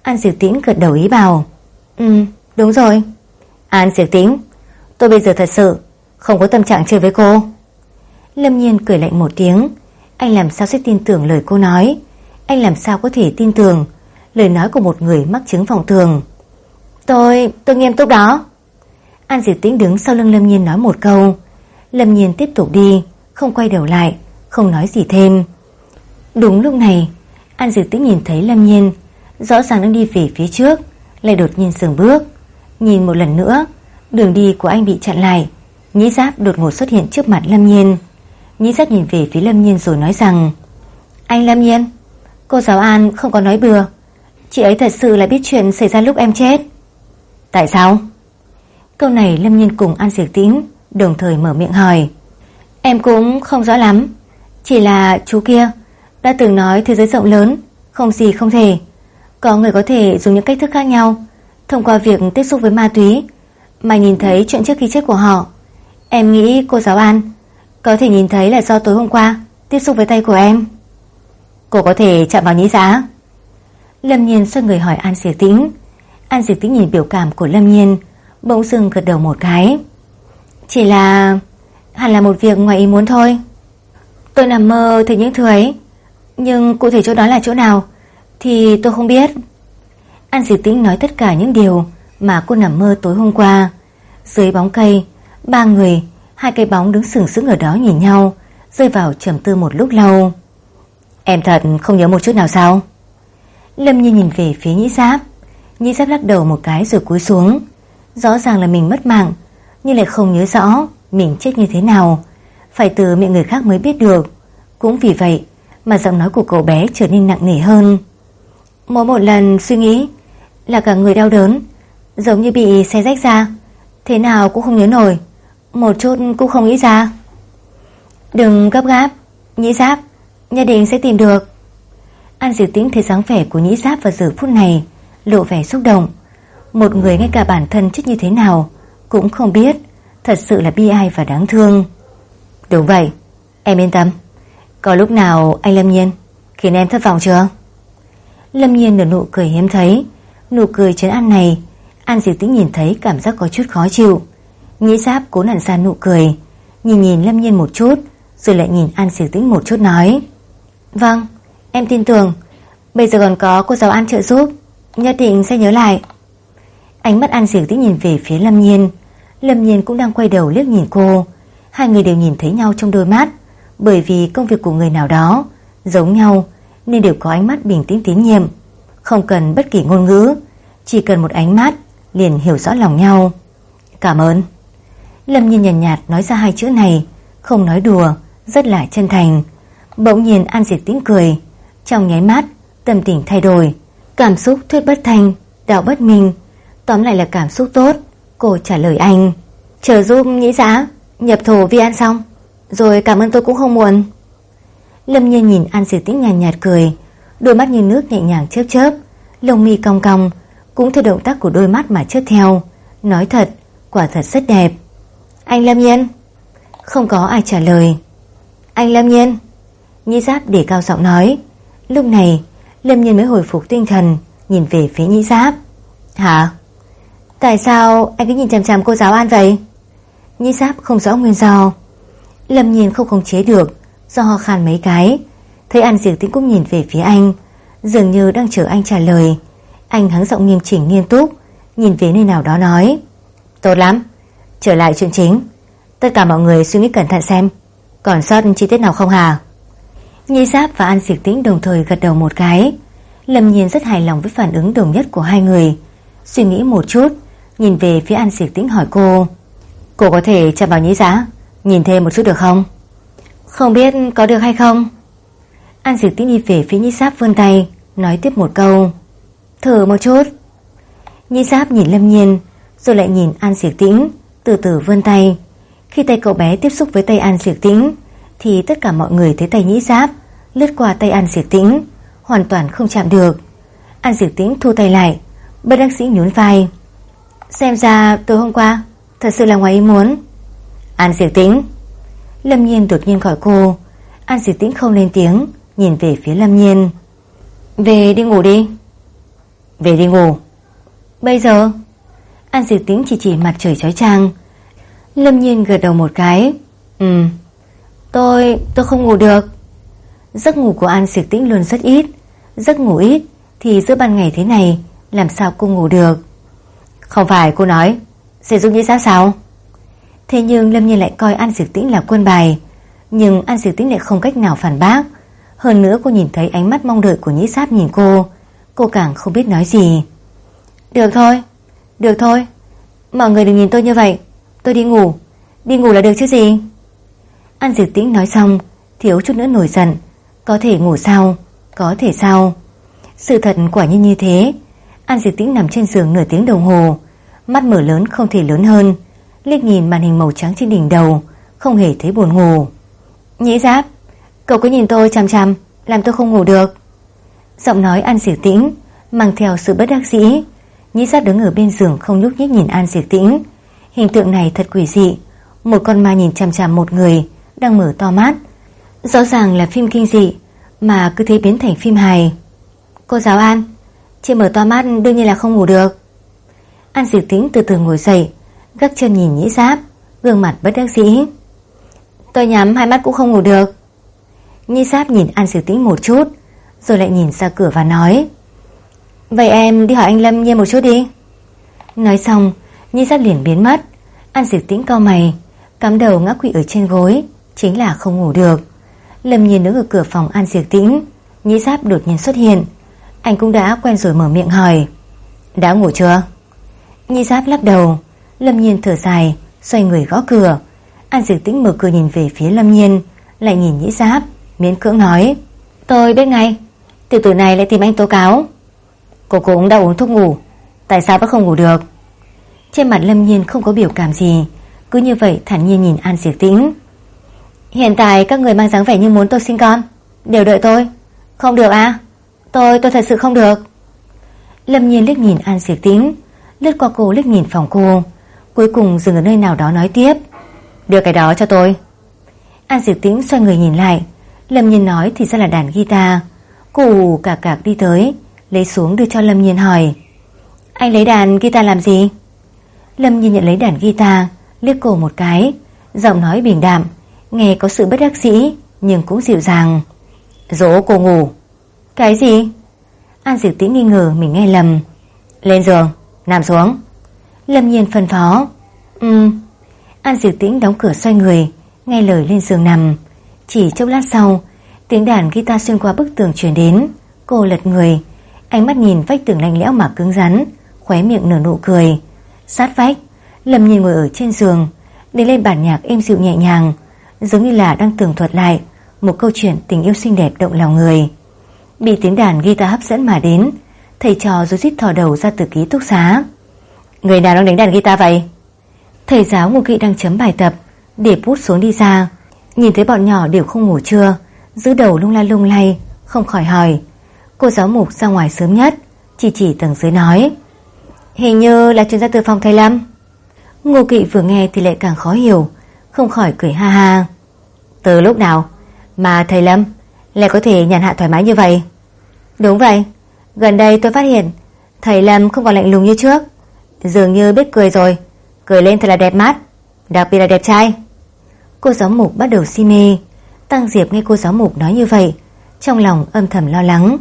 An Diệp Tĩnh gật đầu ý bảo. Ừ đúng rồi. An Diệp Tĩnh Tôi bây giờ thật sự không có tâm trạng chơi với cô. Lâm Nhiên cười lạnh một tiếng. Anh làm sao sẽ tin tưởng lời cô nói? Anh làm sao có thể tin tưởng Lời nói của một người mắc chứng phòng thường? Tôi, tôi nghiêm túc đó. An Diệp Tĩnh đứng sau lưng Lâm Nhiên nói một câu. Lâm Nhiên tiếp tục đi Không quay đầu lại Không nói gì thêm. Đúng lúc này An Diệp Tĩnh nhìn thấy Lâm Nhiên Rõ ràng đang đi về phía trước Lại đột nhiên dừng bước Nhìn một lần nữa Đường đi của anh bị chặn lại. Nhĩ Giáp đột ngột xuất hiện trước mặt Lâm Nhiên. Nhĩ Giáp nhìn về phía Lâm Nhiên rồi nói rằng, Anh Lâm Nhiên, Cô giáo An không có nói bừa. Chị ấy thật sự là biết chuyện xảy ra lúc em chết. Tại sao? Câu này Lâm Nhiên cùng An Diệp Tĩnh Đồng thời mở miệng hỏi. Em cũng không rõ lắm. Chỉ là chú kia Đã từng nói thế giới rộng lớn, Không gì không thể. Có người có thể dùng những cách thức khác nhau, Thông qua việc tiếp xúc với ma túy mà nhìn thấy chuyện trước khi chết của họ, Em nghĩ cô giáo An Có thể nhìn thấy là do tối hôm qua Tiếp xúc với tay của em. Cô có thể chạm vào nhĩ giá. Lâm Nhiên xoay người hỏi An Diệp Tĩnh. An Diệp Tĩnh nhìn biểu cảm của Lâm Nhiên, Bỗng dưng gật đầu một cái. Chỉ là, Hẳn là một việc ngoài ý muốn thôi. Tôi nằm mơ thấy những thứ ấy, Nhưng cụ thể chỗ đó là chỗ nào Thì tôi không biết. An Diệp Tĩnh nói tất cả những điều mà cô nằm mơ tối hôm qua. Dưới bóng cây, Ba người, Hai cây bóng đứng sừng sững ở đó nhìn nhau, Rơi vào trầm tư một lúc lâu. Em thật không nhớ một chút nào sao? Lâm Nhi nhìn về phía Nhĩ Giáp. Nhĩ Giáp lắc đầu một cái rồi cúi xuống. Rõ ràng là mình mất mạng, Nhưng lại không nhớ rõ Mình chết như thế nào. Phải từ miệng người khác mới biết được. Cũng vì vậy mà giọng nói của cậu bé trở nên nặng nề hơn. Mỗi một lần suy nghĩ Là cả người đau đớn Giống như bị xe rách ra Thế nào cũng không nhớ nổi. Một chút cũng không nghĩ ra. Đừng gấp gáp. Nhĩ Giáp, Nhất định sẽ tìm được. An Diệp Tĩnh thấy dáng vẻ của Nhĩ Giáp vào giờ phút này Lộ vẻ xúc động. Một người ngay cả bản thân chết như thế nào Cũng không biết. Thật sự là bi ai và đáng thương. Đúng vậy, Em yên tâm. Có lúc nào anh Lâm Nhiên Khiến em thất vọng chưa? Lâm Nhiên nở nụ cười hiếm thấy. Nụ cười chấn an này An Diệp Tĩnh nhìn thấy cảm giác có chút khó chịu. Nhĩ Giáp cố nặn ra nụ cười, Nhìn nhìn Lâm Nhiên một chút, Rồi lại nhìn An Diệp Tĩnh một chút nói Vâng Em tin tưởng. Bây giờ còn có cô giáo An trợ giúp, Nhất định sẽ nhớ lại. Ánh mắt An Diệp Tĩnh nhìn về phía Lâm Nhiên. Lâm Nhiên cũng đang quay đầu liếc nhìn cô. Hai người đều nhìn thấy nhau trong đôi mắt, Bởi vì công việc của người nào đó Giống nhau, Nên đều có ánh mắt bình tĩnh tín nhiệm. Không cần bất kỳ ngôn ngữ, Chỉ cần một ánh mắt liền hiểu rõ lòng nhau. Cảm ơn. Lâm Nhiên nhàn nhạt, nhạt nói ra hai chữ này Không nói đùa Rất là chân thành. Bỗng nhiên An Diệt Tĩnh cười. Trong nháy mắt tâm tình thay đổi Cảm xúc thuyết bất thành Đạo bất minh. Tóm lại là cảm xúc tốt Cô trả lời anh. Chờ giúp nghĩ giá Nhập thổ vi ăn xong. Rồi cảm ơn tôi cũng không muộn. Lâm nhiên nhìn An Diệt Tĩnh nhàn nhạt, nhạt cười Đôi mắt như nước nhẹ nhàng chớp chớp Lông mi cong cong cũng theo động tác của đôi mắt mà chớp theo. Nói thật, Quả thật rất đẹp. Anh Lâm Nhiên? Không có ai trả lời. Anh Lâm Nhiên? Nhĩ Giáp để cao giọng nói. Lúc này, Lâm Nhiên mới hồi phục tinh thần, Nhìn về phía Nhĩ Giáp. Hả? Tại sao anh cứ nhìn chằm chằm cô giáo An vậy? Nhĩ Giáp không rõ nguyên do. Lâm Nhiên không khống chế được, Do ho khan mấy cái. Thấy An Diệp Tĩnh cũng nhìn về phía anh, Dường như đang chờ anh trả lời. Anh hắng giọng nghiêm chỉnh nghiêm túc Nhìn về nơi nào đó nói Tốt lắm Trở lại chuyện chính Tất cả mọi người suy nghĩ cẩn thận xem Còn sót chi tiết nào không hả Nhi Giáp và An Diệp Tĩnh đồng thời gật đầu một cái. Lâm Nhiên rất hài lòng với phản ứng đồng nhất của hai người. Suy nghĩ một chút, nhìn về phía An Diệp Tĩnh hỏi cô. Cô có thể chạm vào nhĩ giá, nhìn thêm một chút được không? Không biết có được hay không? An Diệp Tĩnh đi về phía Nhi Giáp vươn tay, nói tiếp một câu. Thử một chút. Nhi Giáp nhìn Lâm Nhiên, rồi lại nhìn An Diệp Tĩnh, từ từ vươn tay. Khi tay cậu bé tiếp xúc với tay An Diệp Tĩnh, thì tất cả mọi người thấy tay nhĩ giáp lướt qua tay An Diệp Tĩnh, hoàn toàn không chạm được. An Diệp Tĩnh thu tay lại, bất đắc sĩ nhún vai. Xem ra tối hôm qua thật sự là ngoài ý muốn. An Diệp Tĩnh. Lâm Nhiên đột nhiên gọi cô. An Diệp Tĩnh không lên tiếng, nhìn về phía Lâm Nhiên. Về đi ngủ đi. Về đi ngủ. Bây giờ? An Diệp Tĩnh chỉ chỉ mặt trời chói chang. Lâm Nhiên gật đầu một cái. Ừ. Tôi, tôi không ngủ được Giấc ngủ của An Diệp Tĩnh luôn rất ít Giấc ngủ ít Thì giữa ban ngày thế này Làm sao cô ngủ được Không phải cô nói Sẽ giúp như giá sao Thế nhưng Lâm Nhiên lại coi An Diệp Tĩnh là quân bài Nhưng An Diệp Tĩnh lại không cách nào phản bác Hơn nữa cô nhìn thấy ánh mắt mong đợi của Nhĩ Sáp nhìn cô Cô càng không biết nói gì. Được thôi Được thôi. Mọi người đừng nhìn tôi như vậy. Tôi đi ngủ. Đi ngủ là được chứ gì? An Diệp Tĩnh nói xong, Thiếu chút nữa nổi giận. Có thể ngủ sao? Có thể sao? Sự thật quả nhiên như thế. An Diệp Tĩnh nằm trên giường nửa tiếng đồng hồ. Mắt mở lớn không thể lớn hơn. Liếc nhìn màn hình màu trắng trên đỉnh đầu, Không hề thấy buồn ngủ. Nhĩ giáp, Cậu cứ nhìn tôi chằm chằm, Làm tôi không ngủ được. Giọng nói An Diệp Tĩnh Mang theo sự bất đắc dĩ Nhĩ Sát đứng ở bên giường không nhúc nhích nhìn An Diệp Tĩnh. Hình tượng này thật quỷ dị. Một con ma nhìn chằm chằm một người đang mở to mắt. Rõ ràng là phim kinh dị mà cứ thế biến thành phim hài. Cô giáo An, chị mở to mắt đương nhiên là không ngủ được. An Diệp Tĩnh từ từ ngồi dậy, gác chân nhìn Nhĩ Giáp, gương mặt bất đắc dĩ. Tôi nhắm hai mắt cũng không ngủ được. Nhĩ Giáp nhìn An Diệp Tĩnh một chút, rồi lại nhìn ra cửa và nói, Vậy em đi hỏi anh Lâm Nhiên một chút đi. Nói xong Nhi Giáp liền biến mất, An diệt Tĩnh cao mày, Cắm đầu ngã quỵ ở trên gối, Chính là không ngủ được. Lâm Nhiên đứng ở cửa phòng An diệt Tĩnh Nhi Giáp đột nhiên xuất hiện. Anh cũng đã quen rồi mở miệng hỏi, Đã ngủ chưa? Nhi Giáp lắc đầu, Lâm Nhiên thở dài, Xoay người gõ cửa. An diệt Tĩnh mở cửa nhìn về phía Lâm Nhiên, Lại nhìn Nhĩ Giáp Miễn cưỡng nói, Tôi biết ngay. Tiểu tử này lại tìm anh tố cáo. Cô cũng đã uống thuốc ngủ. Tại sao vẫn không ngủ được? Trên mặt Lâm Nhiên không có biểu cảm gì. Cứ như vậy thản nhiên nhìn An Diệp Tĩnh. Hiện tại các người mang dáng vẻ như muốn tôi sinh con. Đều đợi tôi. Không được à? Tôi tôi thật sự không được. Lâm Nhiên liếc nhìn An Diệp Tĩnh. Lướt qua cô, liếc nhìn phòng cô. Cuối cùng dừng ở nơi nào đó nói tiếp. Đưa cái đó cho tôi. An Diệp Tĩnh xoay người nhìn lại. Lâm Nhiên nói thì ra là đàn guitar. Cụ cả cạc đi tới, Lấy xuống đưa cho Lâm Nhiên hỏi. Anh lấy đàn guitar làm gì? Lâm Nhiên nhận lấy đàn guitar, Liếc cổ một cái, Giọng nói bình đạm, Nghe có sự bất đắc dĩ, Nhưng cũng dịu dàng. Dỗ cô ngủ Cái gì? An Diệp Tĩnh nghi ngờ mình nghe lầm. Lên giường, Nằm xuống. Lâm Nhiên phân phó. Ừ An Diệp Tĩnh đóng cửa xoay người, Nghe lời lên giường nằm. Chỉ chốc lát sau Tiếng đàn guitar xuyên qua bức tường truyền đến. Cô lật người. Ánh mắt nhìn vách tường lạnh lẽo mà cứng rắn, Khóe miệng nở nụ cười. Sát vách. Lâm nhìn ngồi ở trên giường, Để lên bản nhạc êm dịu nhẹ nhàng, Giống như là đang tường thuật lại Một câu chuyện tình yêu xinh đẹp động lòng người. Bị tiếng đàn guitar hấp dẫn mà đến, Thầy trò rồi rít thò đầu ra từ ký túc xá. Người nào đang đánh đàn guitar vậy? Thầy giáo ngô kỵ đang chấm bài tập, Để bút xuống đi ra. Nhìn thấy bọn nhỏ đều không ngủ trưa Giữ đầu lung la lung lay, Không khỏi hỏi. Cô giáo mục ra ngoài sớm nhất, Chỉ chỉ tầng dưới nói. Hình như là chuyên gia từ phòng thầy Lâm. Ngô Kỵ vừa nghe thì lại càng khó hiểu, Không khỏi cười ha ha. Từ lúc nào mà thầy Lâm lại có thể nhàn hạ thoải mái như vậy? Đúng vậy, Gần đây tôi phát hiện Thầy Lâm không còn lạnh lùng như trước. Dường như biết cười rồi, Cười lên thật là đẹp mắt, Đặc biệt là đẹp trai. Cô giáo mục bắt đầu si mê Tăng Diệp nghe cô giáo mục nói như vậy, Trong lòng âm thầm lo lắng.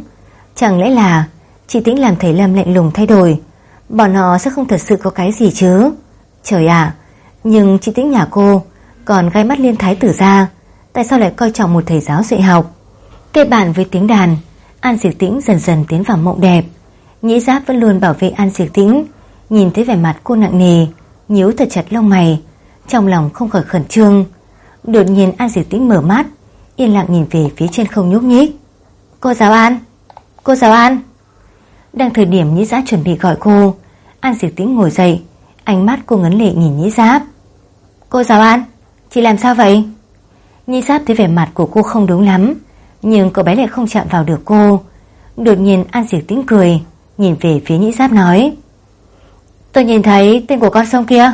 Chẳng lẽ là Chị Tĩnh làm thầy Lâm lạnh lùng thay đổi, Bọn họ sẽ không thật sự có cái gì chứ? Trời ạ, Nhưng chị Tĩnh nhà cô Còn gai mắt liên thái tử ra, Tại sao lại coi trọng một thầy giáo dạy học? Kê bản với tiếng đàn, An Diệp Tĩnh dần dần tiến vào mộng đẹp. Nhĩ Giáp vẫn luôn bảo vệ An Diệp Tĩnh, Nhìn thấy vẻ mặt cô nặng nề, nhíu thật chặt lông mày, Trong lòng không khỏi khẩn trương. Đột nhiên An Diệp Tĩnh mở mắt Yên lặng nhìn về phía trên không nhúc nhích. Cô giáo An, Cô giáo An. Đang thời điểm Nhĩ Giáp chuẩn bị gọi cô, An Diệp Tĩnh ngồi dậy, Ánh mắt cô ngấn lệ nhìn Nhĩ Giáp. Cô giáo An, Chị làm sao vậy? Nhĩ Giáp thấy vẻ mặt của cô không đúng lắm, Nhưng cậu bé lại không chạm vào được cô. Đột nhiên An Diệp Tĩnh cười, Nhìn về phía Nhĩ Giáp nói, Tôi nhìn thấy tên của con sông kia.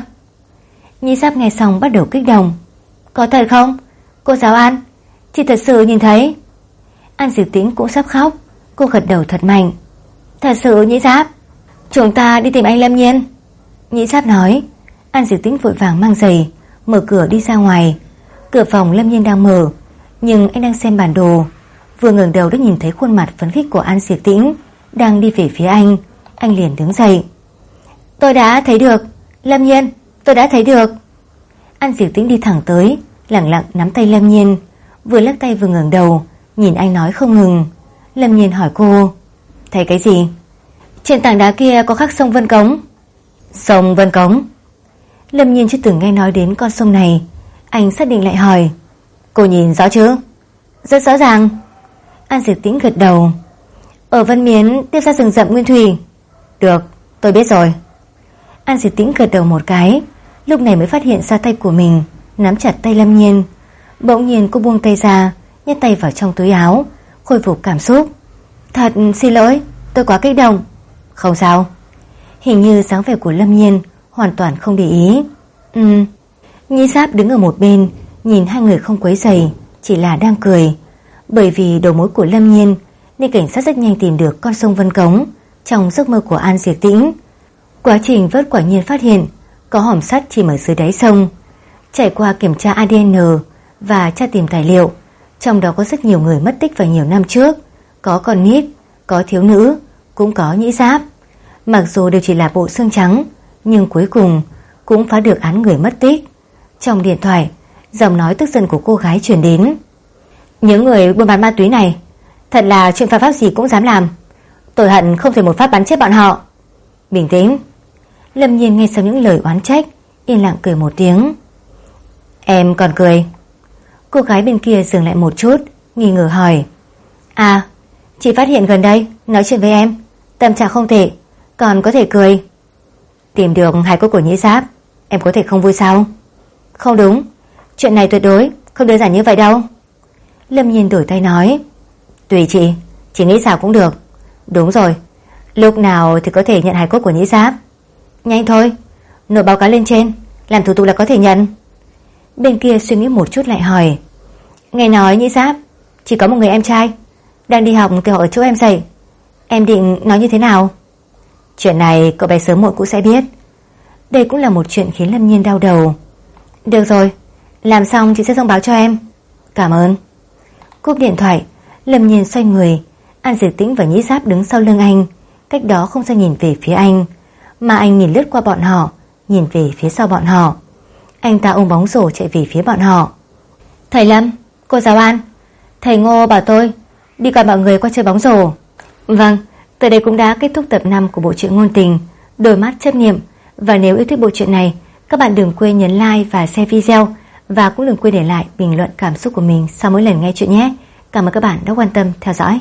Nhĩ Giáp nghe xong bắt đầu kích động, Có thật không? Cô giáo An Chị thật sự nhìn thấy. An diệu Tĩnh cũng sắp khóc, Cô gật đầu thật mạnh. Thật sự Nhĩ Giáp, Chúng ta đi tìm anh Lâm Nhiên. Nhĩ Giáp nói, An diệu Tĩnh vội vàng mang giày, Mở cửa đi ra ngoài. Cửa phòng Lâm Nhiên đang mở, Nhưng anh đang xem bản đồ. Vừa ngừng đầu đã nhìn thấy khuôn mặt phấn khích của An Diệp Tĩnh Đang đi về phía anh. Anh liền đứng dậy. Tôi đã thấy được, Lâm Nhiên, tôi đã thấy được. An Diệp Tĩnh đi thẳng tới, Lặng lặng nắm tay Lâm Nhiên. Vừa lắc tay vừa ngẩng đầu, Nhìn anh nói không ngừng. Lâm Nhiên hỏi cô, Thấy cái gì? Trên tảng đá kia có khắc sông Vân Cống. Sông Vân Cống? Lâm Nhiên chưa từng nghe nói đến con sông này. Anh xác định lại hỏi, Cô nhìn rõ chứ Rất rõ ràng. An Diệp Tĩnh gật đầu. Ở Vân Miến, tiếp ra rừng rậm Nguyên Thủy. Được, tôi biết rồi. An Diệp Tĩnh gật đầu một cái, Lúc này mới phát hiện ra tay của mình, Nắm chặt tay Lâm Nhiên. Bỗng nhiên cô buông tay ra Nhét tay vào trong túi áo Khôi phục cảm xúc Thật xin lỗi tôi quá kích động Không sao Hình như dáng vẻ của Lâm Nhiên hoàn toàn không để ý. Ừm. Nhĩ Giáp đứng ở một bên, nhìn hai người không quấy rầy, chỉ là đang cười. Bởi vì đầu mối của Lâm Nhiên, nên cảnh sát rất nhanh tìm được con sông Vân Cống trong giấc mơ của An Diệt Tĩnh. Quá trình vớt quả nhiên phát hiện có hòm sắt chìm ở dưới đáy sông. Trải qua kiểm tra ADN và tra tìm tài liệu, trong đó có rất nhiều người mất tích vào nhiều năm trước, có con nít, có thiếu nữ, cũng có nhĩ giáp. Mặc dù đều chỉ là bộ xương trắng, nhưng cuối cùng cũng phá được án người mất tích. Trong điện thoại, giọng nói tức giận của cô gái truyền đến. Những người buôn bán ma túy này, thật là chuyện phạm pháp gì cũng dám làm. tội hận không thể một phát bắn chết bọn họ. Bình tĩnh. Lâm nhiên nghe sau những lời oán trách, yên lặng cười một tiếng. Em còn cười. Cô gái bên kia dừng lại một chút, nghi ngờ hỏi. À, chị phát hiện gần đây, nói chuyện với em, tâm trạng không thể còn có thể cười. Tìm được hai cốt của nhĩ giáp, em có thể không vui sao? Không đúng, chuyện này tuyệt đối không đơn giản như vậy đâu. Lâm Nhiên đổi tay nói. Tùy chị, chị nghĩ sao cũng được. Đúng rồi, lúc nào thì có thể nhận hài cốt của nhĩ giáp. Nhanh thôi, nộp báo cáo lên trên, làm thủ tục là có thể nhận. Bên kia suy nghĩ một chút lại hỏi. Nghe nói nhĩ giáp, chỉ có một người em trai, đang đi học tiểu ở chỗ em dạy. Em định nói như thế nào? Chuyện này cậu bé sớm muộn cũng sẽ biết. Đây cũng là một chuyện khiến Lâm Nhiên đau đầu. Được rồi, làm xong chị sẽ thông báo cho em. Cảm ơn. Cúp điện thoại, Lâm Nhiên xoay người, An Diệp Tĩnh và Nhĩ Giáp đứng sau lưng anh, cách đó không sao nhìn về phía anh, mà anh nhìn lướt qua bọn họ, nhìn về phía sau bọn họ. Anh ta ôm bóng rổ chạy về phía bọn họ. Thầy Lâm, cô giáo An, thầy Ngô bảo tôi đi gọi mọi người qua chơi bóng rổ. Vâng, tới đây cũng đã kết thúc tập 5 của bộ truyện ngôn tình Đôi mắt chấp niệm. Và nếu yêu thích bộ truyện này, các bạn đừng quên nhấn like và share video và cũng đừng quên để lại bình luận cảm xúc của mình sau mỗi lần nghe chuyện nhé. Cảm ơn các bạn đã quan tâm theo dõi.